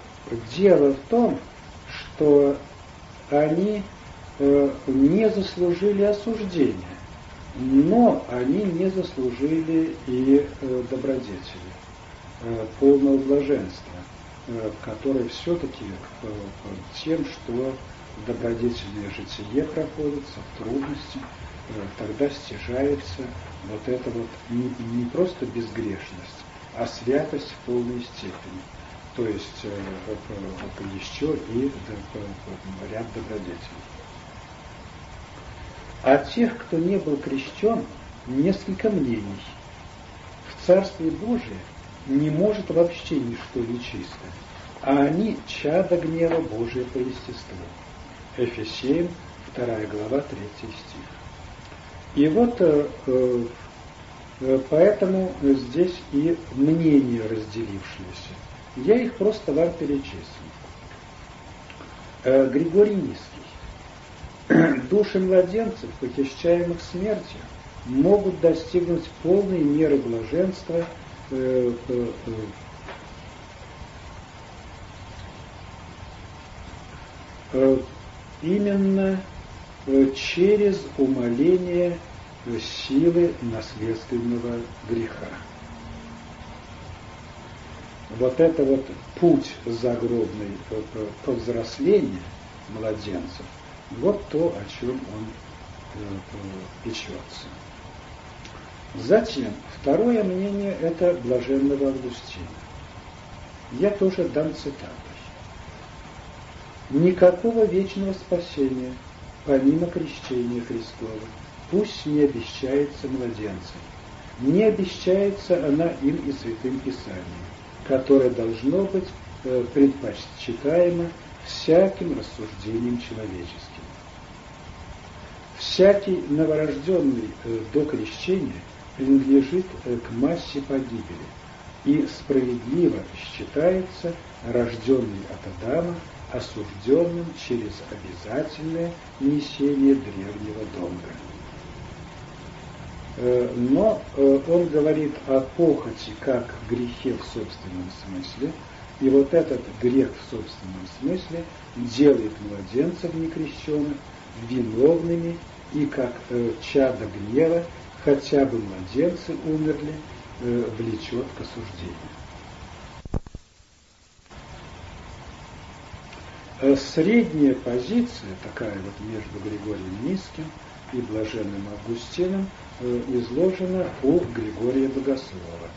S1: дело в том, что они э, не заслужили осуждения но они не заслужили и добродетели, полного блаженства, которое все-таки тем, что добродетельное житие проходится в трудности, тогда стяжается вот эта вот не, не просто безгрешность, а святость в полной степени. То есть э, еще и ряд добродетелей. А тех, кто не был крещен, несколько мнений. В Царстве Божие не может вообще ничто нечисто, а они чада гнева Божия по естеству. Ефесеям, 2 глава, 3 стих. И вот э, э, поэтому здесь и мнения разделившиеся. Я их просто вам перечислю. Э, Григорий Низкий души младенцев, похищаемых смертью, могут достигнуть полной меры блаженства именно через умоление силы наследственного греха. Вот это вот путь загробный повзросления младенцев – вот то, о чем он э, печется. Затем, второе мнение – это блаженного Августина. Я тоже дам цитату. Никакого вечного спасения, помимо крещения Христова, пусть не обещается младенцам. Не обещается она им и Святым Писанием, которое должно быть э, предпочитаемо всяким рассуждением человеческим. Всякий новорожденный э, до крещения принадлежит э, к массе погибели и справедливо считается рожденный от Адама осужденным через обязательное несение древнего долга. Э, но э, он говорит о похоти как грехе в собственном смысле, и вот этот грех в собственном смысле делает младенцев некрещенных виновными и как э, чадо гнева, хотя бы младенцы умерли, влечет к осуждению. Средняя позиция, такая вот между Григорием Низким и Блаженным Августином, э, изложена у Григория Богослова.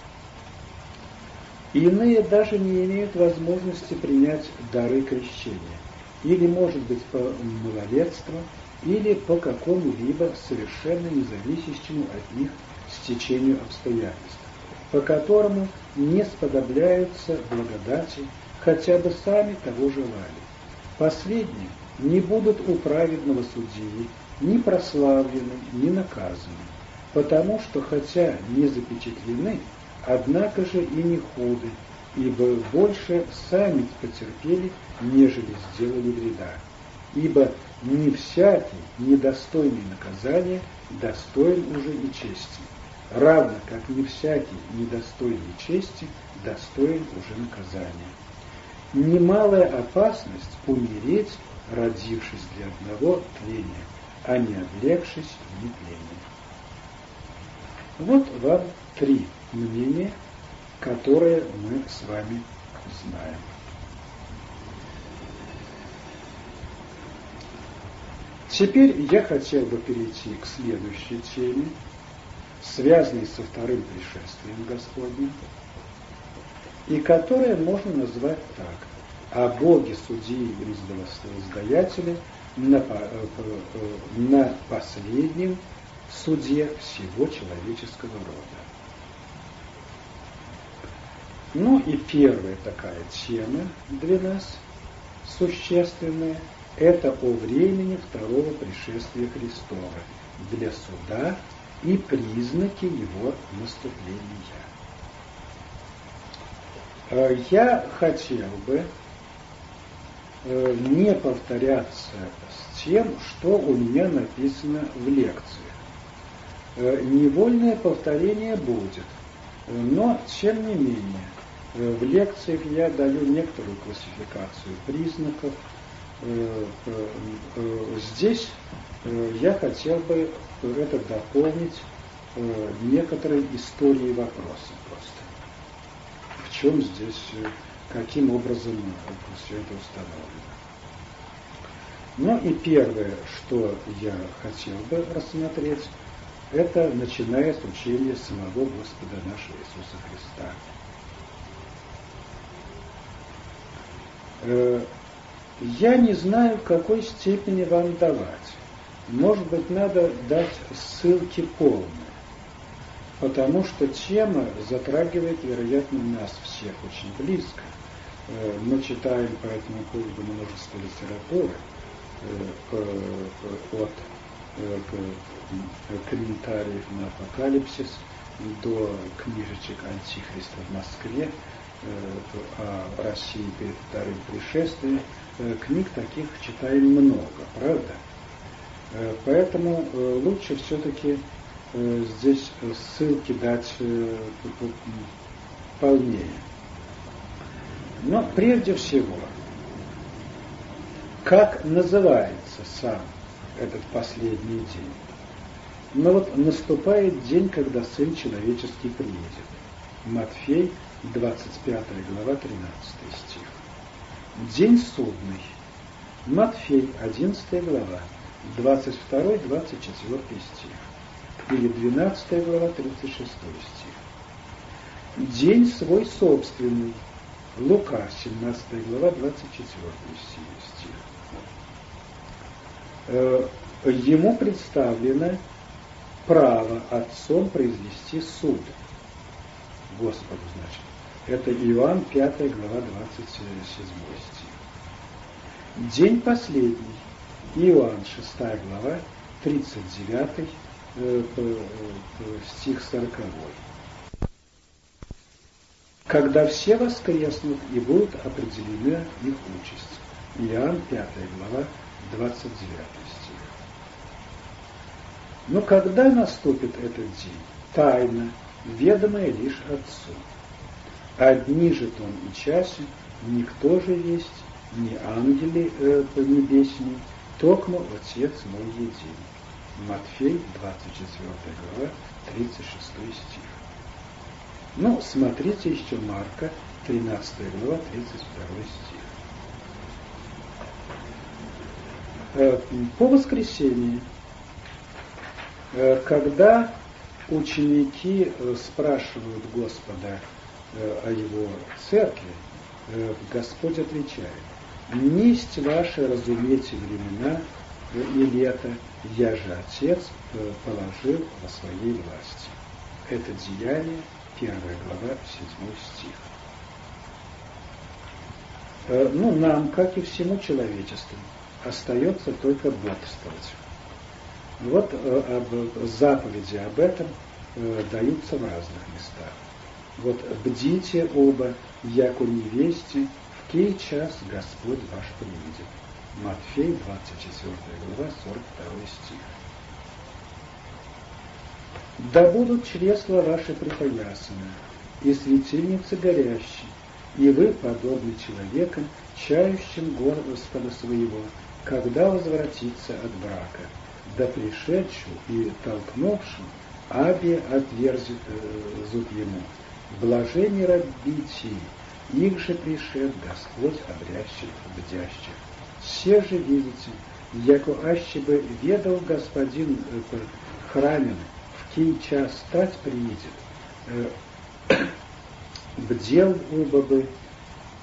S1: Иные даже не имеют возможности принять дары крещения, или, может быть, по малолетству, или по какому-либо совершенно независящему от них стечению обстоятельств, по которому не сподобляются благодати, хотя бы сами того желали. Последние не будут у праведного судьи ни прославлены, ни наказаны, потому что, хотя не запечатлены, однако же и не худы, ибо больше сами потерпели, нежели сделали вреда. Ибо не всякий, недостойный наказания, достоин уже и чести, равно как не всякий, недостойный чести, достоин уже наказания немалая опасность умереть, родившись для одного тления, а не облегшись в нетление. Вот вам три мнения, которые мы с вами знаем. Теперь я хотел бы перейти к следующей теме, связанной со вторым пришествием Господним, и которое можно назвать так. О Боге судьи и воздаятеля на, э, э, на последнем суде всего человеческого рода. Ну и первая такая тема для нас существенная – это о времени второго пришествия Христова для суда и признаки его наступления. Э, я хотел бы э, не повторяться с тем, что у меня написано в лекции. Э, невольное повторение будет, но тем не менее в лекциях я даю некоторую классификацию признаков. Здесь я хотел бы это дополнить некоторой историей вопроса чем здесь, э, каким образом все это установлено. Ну и первое, что я хотел бы рассмотреть, это начиная с учения самого Господа нашего Иисуса Христа. Э, я не знаю, в какой степени вам давать. Может быть, надо дать ссылки полные потому что тема затрагивает, вероятно, нас всех очень близко. Э, мы читаем по этому поводу множество литературы, э, от э, комментариев на апокалипсис до книжечек Антихриста в Москве, о России перед вторым пришествием. Книг таких читаем много, правда? Поэтому лучше все-таки здесь ссылки дать э, полнее. Но прежде всего, как называется сам этот последний день? Но вот наступает день, когда Сын Человеческий приедет. Матфей, 25 глава, 13 стих. День судный. Матфей, 11 глава, 22-24 стих или 12 глава, 36 стих. День свой собственный. Лука, 17 глава, 24 стих. Э, ему представлено право отцом произвести суд. Господу, значит. Это Иоанн, 5 глава, 27 стих. День последний. Иоанн, 6 глава, 39 э, стих 40. Когда все воскреснут и будут определены их участь. Иоанн 5 глава 29 стих. Но когда наступит этот день? Тайна, ведомая лишь Отцу. Одни же том и часе никто же есть, ни ангели э, небесные, токмо Отец мой един. Матфей, 24 глава, 36 стих. Ну, смотрите еще Марка, 13 глава, 32 стих. Э, по воскресенье, э, когда ученики э, спрашивают Господа о его церкви, Господь отвечает, «Несть ваши разумейте времена и лето, я же Отец положил во своей власти». Это деяние, первая глава, седьмой стих. Ну, нам, как и всему человечеству, остается только бодрствовать. Вот э, об, заповеди об этом э, даются в разных местах. Вот бдите оба, яко невесте, в кей час Господь ваш приедет. Матфей, 24 глава, 42 стих. Да будут чресла ваши припоясаны, и светильницы горящие, и вы подобны человекам, чающим Господа своего, когда возвратиться от брака, да пришедшим и толкнувшим, Абе отверзит э, зуб ему. Блажени рабити, их же пришед Господь обрящих бдящих. Все же видите, яко аще бы ведал господин э, храмен, в кей час стать приедет, э, бдел оба бы,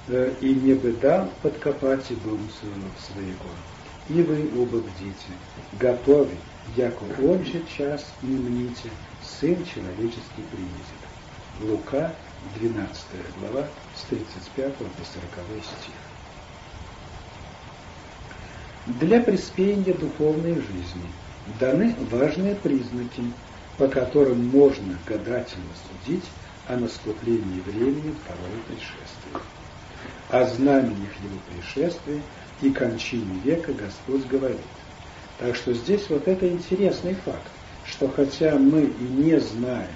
S1: э, и не бы дал подкопать и дом своего и вы оба бдите, готовы, яко он же час не мните, Сын человеческий приедет. Лука, 12 глава, с 35 по 40 стих. Для приспеяния духовной жизни даны важные признаки, по которым можно гадательно судить о наступлении времени второго пришествия. О знамениях его пришествия и кончине века Господь говорит. Так что здесь вот это интересный факт, что хотя мы и не знаем,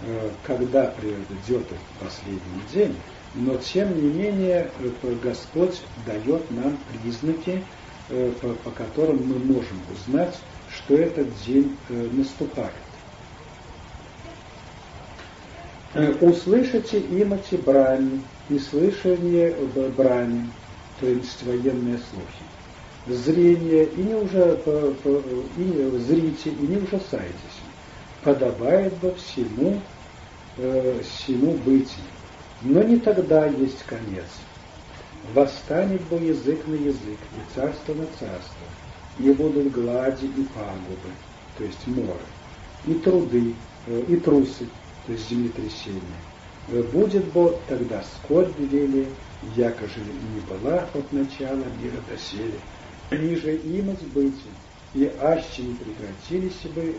S1: э, когда придет последний день, но тем не менее э, Господь дает нам признаки, э, по которым мы можем узнать, что этот день наступает. Услышите имати брани и слышание брани, то есть военные слухи. Зрение, и не уже и зрите, и не ужасайтесь. Подобает бы всему, э, всему быть. Но не тогда есть конец. Восстанет бы язык на язык, и царство на царство, и будут глади и пагубы, то есть море, и труды, э, и трусы, то есть землетрясения. Э, будет Бог тогда скорбь вели, яко же не была от начала мира доселе, ниже имать быть, и аще не прекратились бы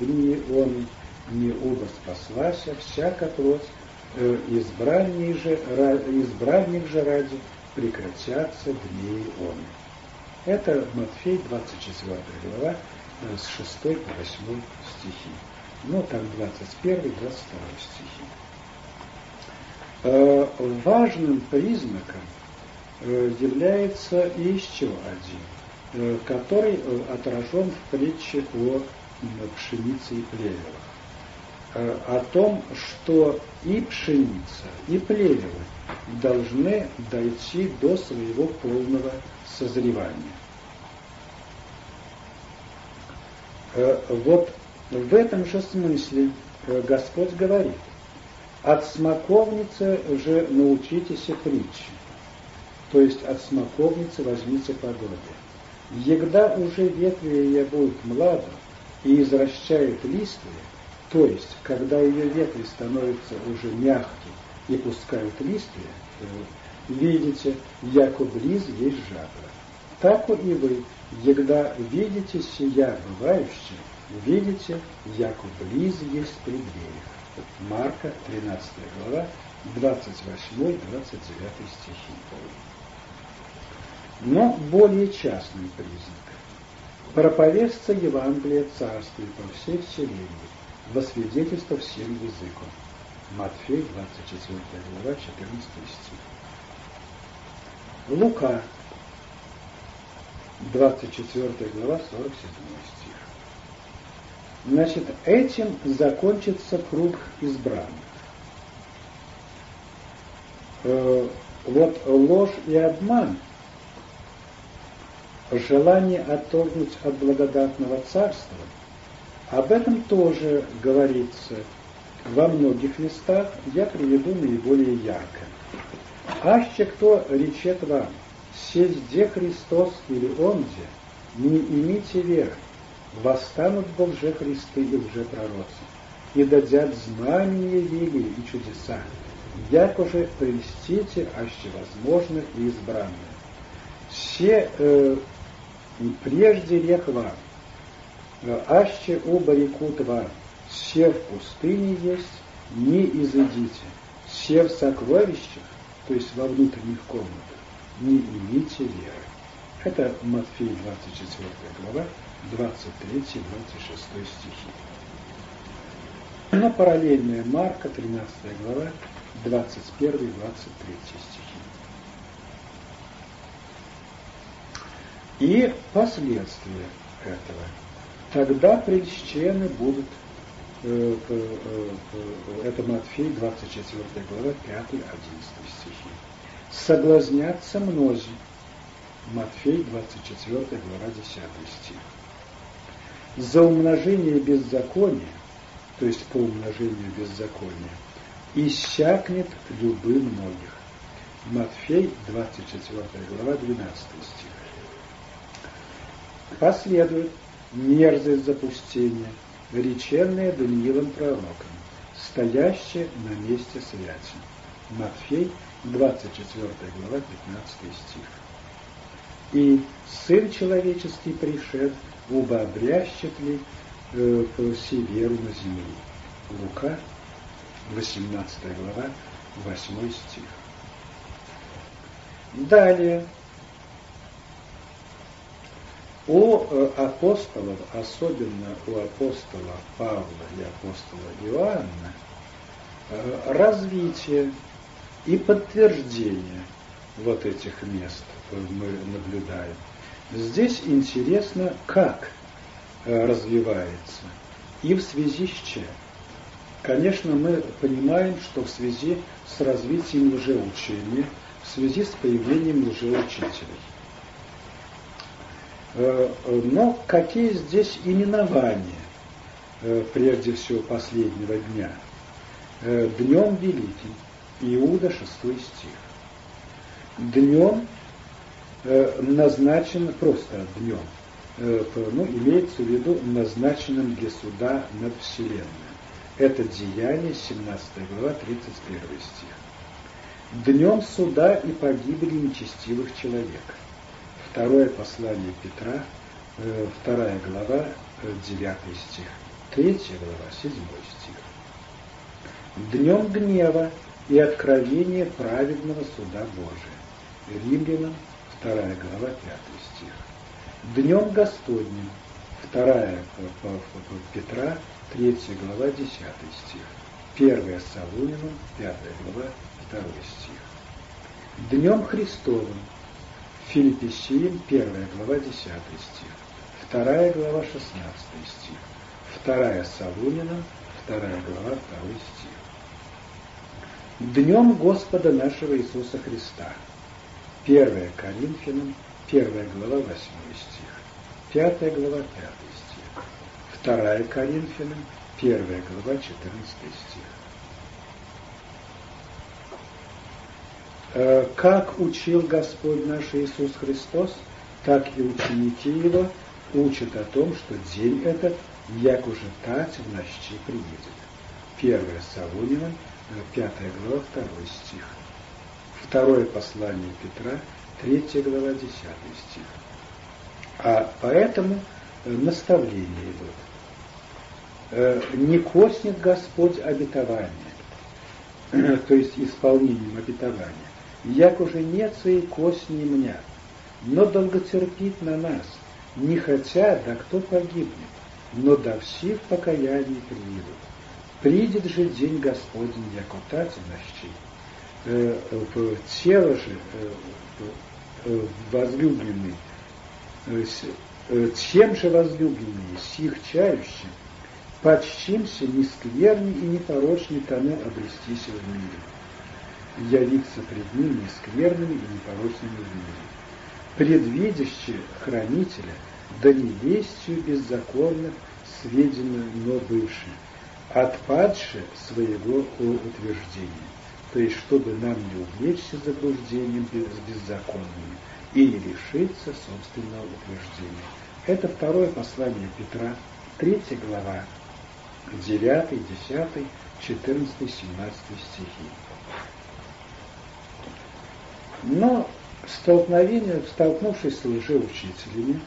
S1: дни он, не оба спаслася всяка плоть, э, избранник же, избранник же ради прекратятся дни он. Это Матфей, 24 глава, э, с 6 по 8 стихи. Ну, там 21 22 стихи. Э, важным признаком э, является еще один, который отражен в притче о пшенице и плевелах. О том, что и пшеница, и плевелы должны дойти до своего полного созревания. Вот в этом же смысле Господь говорит – от смоковницы же научитесь притчи, то есть от смоковницы возьмите подобие. Егда уже ветви ее будут млады и извращают листвы, то есть, когда ее ветви становятся уже мягкие и пускают листвия, видите, яко близ есть жабра. Так и вы, егда видите сия бывающее, видите, яко близ есть преддверие. Марка, 13 глава, 28-29 стихи. Но более частный признак. Проповестца Евангелия Царствия по всей вселенной, во свидетельство всем языкам. Матфей, 24 глава, 14 стих. Лука, 24 глава, 47 стих. Значит, этим закончится круг избранных. Э, вот ложь и обман, желание отторгнуть от благодатного царства, об этом тоже говорится во многих местах, я приведу наиболее ярко. Аще кто речет вам, сесть где Христос или Он где, не имейте веры, восстанут в лже-христы и лже-пророцы, и дадят знамения велии и чудеса, як уже прельстите, аще возможно и избранные. Все э, прежде рек вам, э, аще оба рекут вам, все в пустыне есть, не изыдите, все в сокровищах, то есть во внутренних комнатах, не имейте веры. Это Матфей 24 глава, 23-26 стихи. Но параллельная Марка, 13 глава, 21-23 стихи. И последствия этого. Тогда прельщены будут, это Матфей, 24 глава, 5-11 стихи. Соблазнятся мнози. Матфей, 24 глава, 10 стих. За умножение беззакония, то есть по умножению беззакония, иссякнет любы многих. Матфей, 24 глава, 12 стих. Последует мерзость запустения, реченная Даниилом пророком, стоящая на месте святи. Матфей, 24 глава, 15 стих. И Сын Человеческий пришед, уба обрящет ли э, северу на земле. Лука, 18 глава, 8 стих. Далее. У э, апостолов, особенно у апостола Павла и апостола Иоанна, э, развитие и подтверждение вот этих мест мы наблюдаем. Здесь интересно, как э, развивается и в связи с чем. Конечно, мы понимаем, что в связи с развитием лжеучения, в связи с появлением лжеучителей. Э, но какие здесь именования, э, прежде всего, последнего дня? Э, Днем Великим, Иуда, 6 стих. Днем назначен, просто днем, ну, имеется в виду назначенным для суда над Вселенной. Это Деяние, 17 глава, 31 стих. Днем суда и погибели нечестивых человек. Второе послание Петра, э, вторая глава, 9 э, стих. Третья глава, 7 стих. Днем гнева и откровения праведного суда Божия. Римлянам, вторая глава, 5 стих. Днем Господним, вторая Петра, 3 глава, 10 стих. 1 Солунину, 5 глава, 2 стих. Днем Христовым, Филиппесиим, 1 глава, 10 стих. 2 глава, 16 стих. 2 Солунина, 2 глава, 2 стих. Днем Господа нашего Иисуса Христа. 1 Коринфянам, 1 глава, 8 стих. 5 глава, 5 2 Коринфянам, 1 глава, 14 стих. Как учил Господь наш Иисус Христос, так и ученики Его учат о том, что день этот, як уже тать в ночи приедет. 1 Солунина, 5 глава, 2 стих. Второе послание Петра, 3 глава, 10 стих. А поэтому наставление идут не коснет Господь обетование, то есть исполнением обетования. Як уже неца и косни меня, но долготерпит на нас, не хотя, да кто погибнет, но да всех покаяний приедут. Придет же день Господень, як отати нащи. Э, в тело же э, э, возлюбленный, тем же возлюбленные, сих чающим, почтимся нескверни и непорочный тому обрестись в мире. Явиться пред ним нескверными и непорочными в мире. Предвидящие хранителя, да невестью беззаконных сведено, но бывшие, отпадшие своего утверждения. То есть, чтобы нам не увлечься заблуждением с беззаконными и не лишиться собственного утверждения. Это второе послание Петра, третья глава, 9, 10, 14, 17 стихи. Но столкновение, столкнувшись с лжеучителями,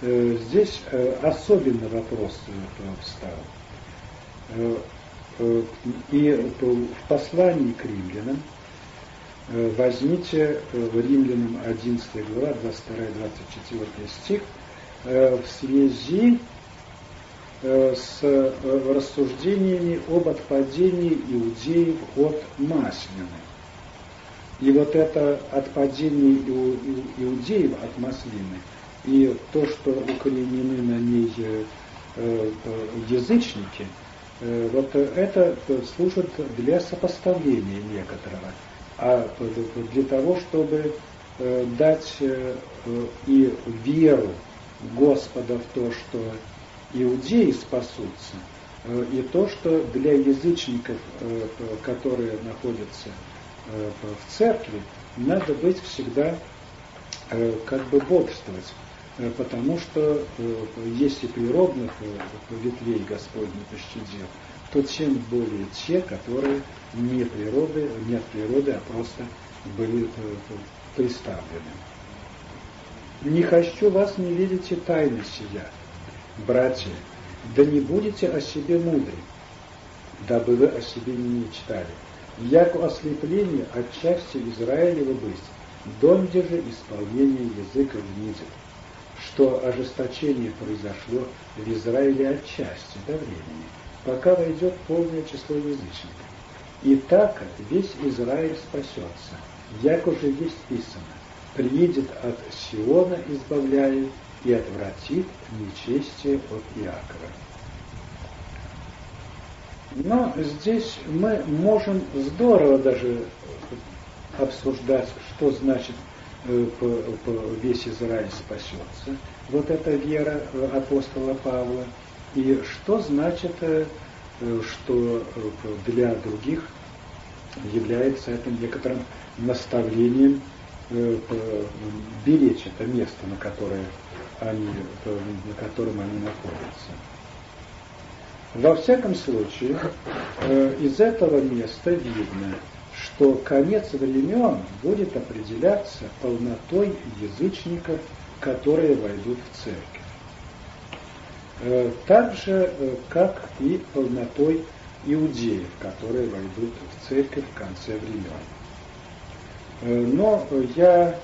S1: э, здесь э, особенно вопрос э, встал. И в послании к римлянам, возьмите в римлянам 11 глава, 22-24 стих, в связи с рассуждениями об отпадении иудеев от Маслины. И вот это отпадение иудеев от маслины и то, что укоренены на ней э, э, язычники, э, вот это служит для сопоставления некоторого, а для того, чтобы дать и веру Господа в то, что иудеи спасутся, и то, что для язычников, которые находятся в церкви, надо быть всегда э, как бы бодрствовать, э, потому что если природных ветвей Господь не пощадил, то тем более те, которые не природы, не от природы, а просто были представлены. Не хочу вас не видите тайны сия, братья, да не будете о себе мудры, дабы вы о себе не мечтали яко ослепление отчасти Израилева быть, донде же исполнение языка внизит, что ожесточение произошло в Израиле отчасти до времени, пока войдет полное число язычников. И так весь Израиль спасется, як уже есть писано, приедет от Сиона избавляет и отвратит нечестие от Иакова. Но здесь мы можем здорово даже обсуждать, что значит э, весь Израиль спасется. Вот эта вера э, апостола Павла. И что значит, э, что для других является это некоторым наставлением беречь это место, на, которое они, на котором они находятся. Во всяком случае, э, из этого места видно, что конец времен будет определяться полнотой язычников, которые войдут в церковь. Э, так же, э, как и полнотой иудеев, которые войдут в церковь в конце времен. Но я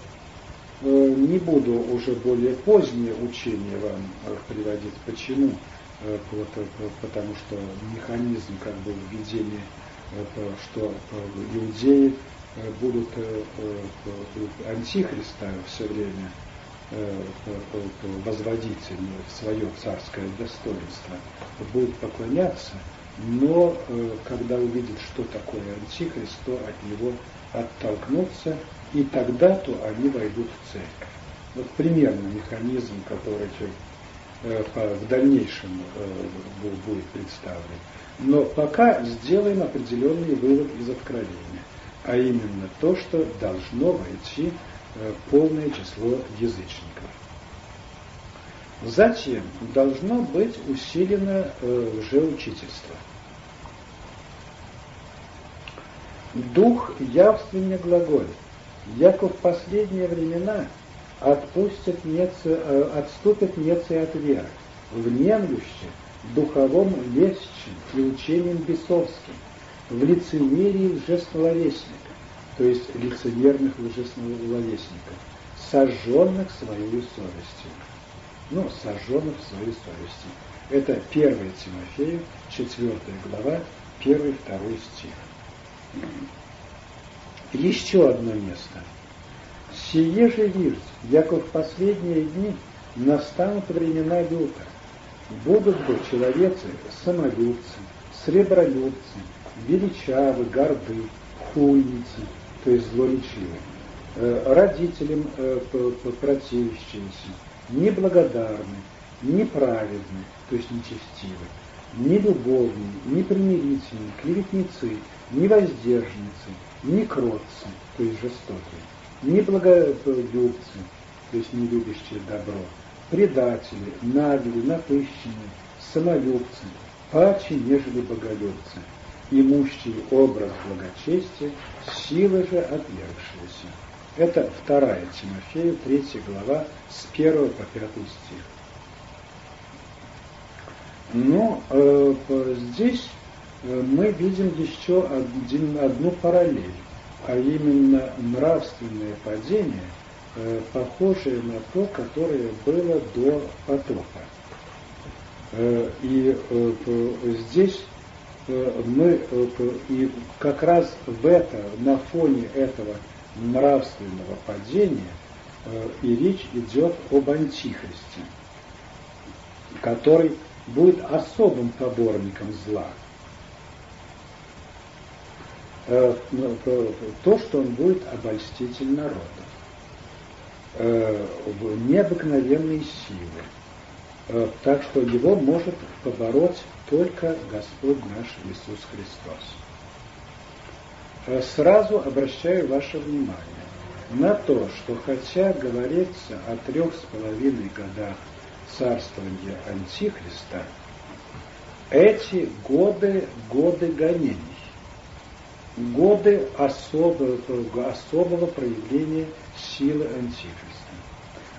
S1: не буду уже более позднее учение вам приводить. Почему? Э, потому что механизм как бы введения, что иудеи э, будут антихриста все время возводить свое царское достоинство, будут поклоняться, но когда увидят, что такое антихрист, то от него оттолкнутся, и тогда-то они войдут в церковь. Вот примерно механизм, который Э, в дальнейшем э, будет представлен. Но пока сделаем определенный вывод из откровения, а именно то, что должно войти э, полное число язычников. Затем должно быть усилено лжеучительство. Дух явственно глаголит, яко в последние времена отпустят нецы, э, отступят нецы от веры, внемлющие духовом лещем и учением бесовским, в лицемерии лжесловесника, то есть лицемерных лжесловесников, сожженных своей совестью. Ну, сожженных своей совестью. Это 1 Тимофею, 4 глава, 1-2 стих. Еще одно место. «Сие же вирс, яко в последние дни настанут времена люта, будут бы человецы самолюбцы, сребролюбцы, величавы, горды, хуйницы, то есть злоречивы, э, родителям э, противящиеся, неблагодарны, неправедны, то есть нечестивы, нелюбовные, непримирительные, клеветницы, невоздержанницы, некротцы, то есть жестокие, неблаголюбцы, то есть не любящие добро, предатели, наглые, напыщенные, самолюбцы, паче, нежели боголюбцы, имущие образ благочестия, силы же отвергшиеся. Это вторая Тимофею, третья глава, с первого по пятый стих. Но э, здесь э, мы видим еще один, одну параллель, а именно нравственное падение, э, похожее на то, которое было до потопа. Э, и э, здесь мы и как раз в это, на фоне этого нравственного падения и речь идет об антихристе, который будет особым поборником зла. Э, ну, то, что он будет обольститель народов, э, в необыкновенной силы. Э, так что его может побороть только Господь наш Иисус Христос. Сразу обращаю ваше внимание на то, что хотя говорится о трех с половиной годах царствования Антихриста, эти годы – годы гонений, годы особого, особого проявления силы Антихриста.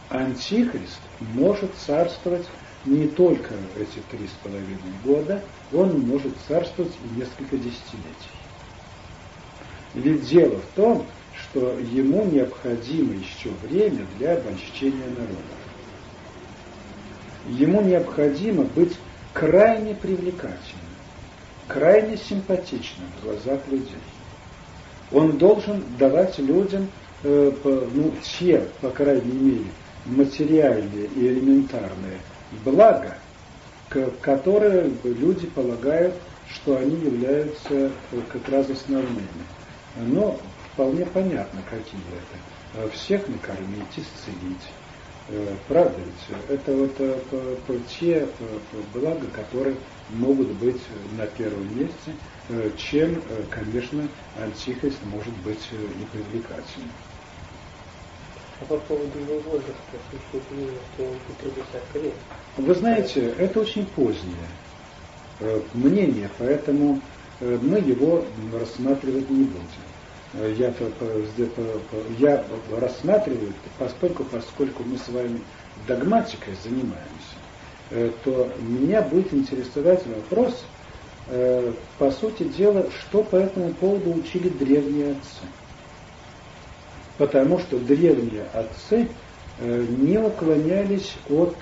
S1: Антихрист может царствовать не только эти три с половиной года, он может царствовать и несколько десятилетий. Ведь дело в том, что ему необходимо еще время для обольщения народа ему необходимо быть крайне привлекательным, крайне симпатичным в глазах людей. Он должен давать людям э, ну, те, по крайней мере, материальные и элементарные блага, которые люди полагают, что они являются э, как раз основными. Но вполне понятно, какие это. Всех накормить, исцелить, Э, правда ведь? Это вот э, те блага, которые могут быть на первом месте, э, чем, конечно, антихрист может быть непривлекательным.
S3: А по поводу его возраста, что он 50 лет.
S1: Вы знаете, это очень позднее мнение, поэтому мы его рассматривать не будем. Э, я, я рассматриваю, поскольку, поскольку мы с вами догматикой занимаемся, э, то меня будет интересовать вопрос, э, по сути дела, что по этому поводу учили древние отцы. Потому что древние отцы не уклонялись от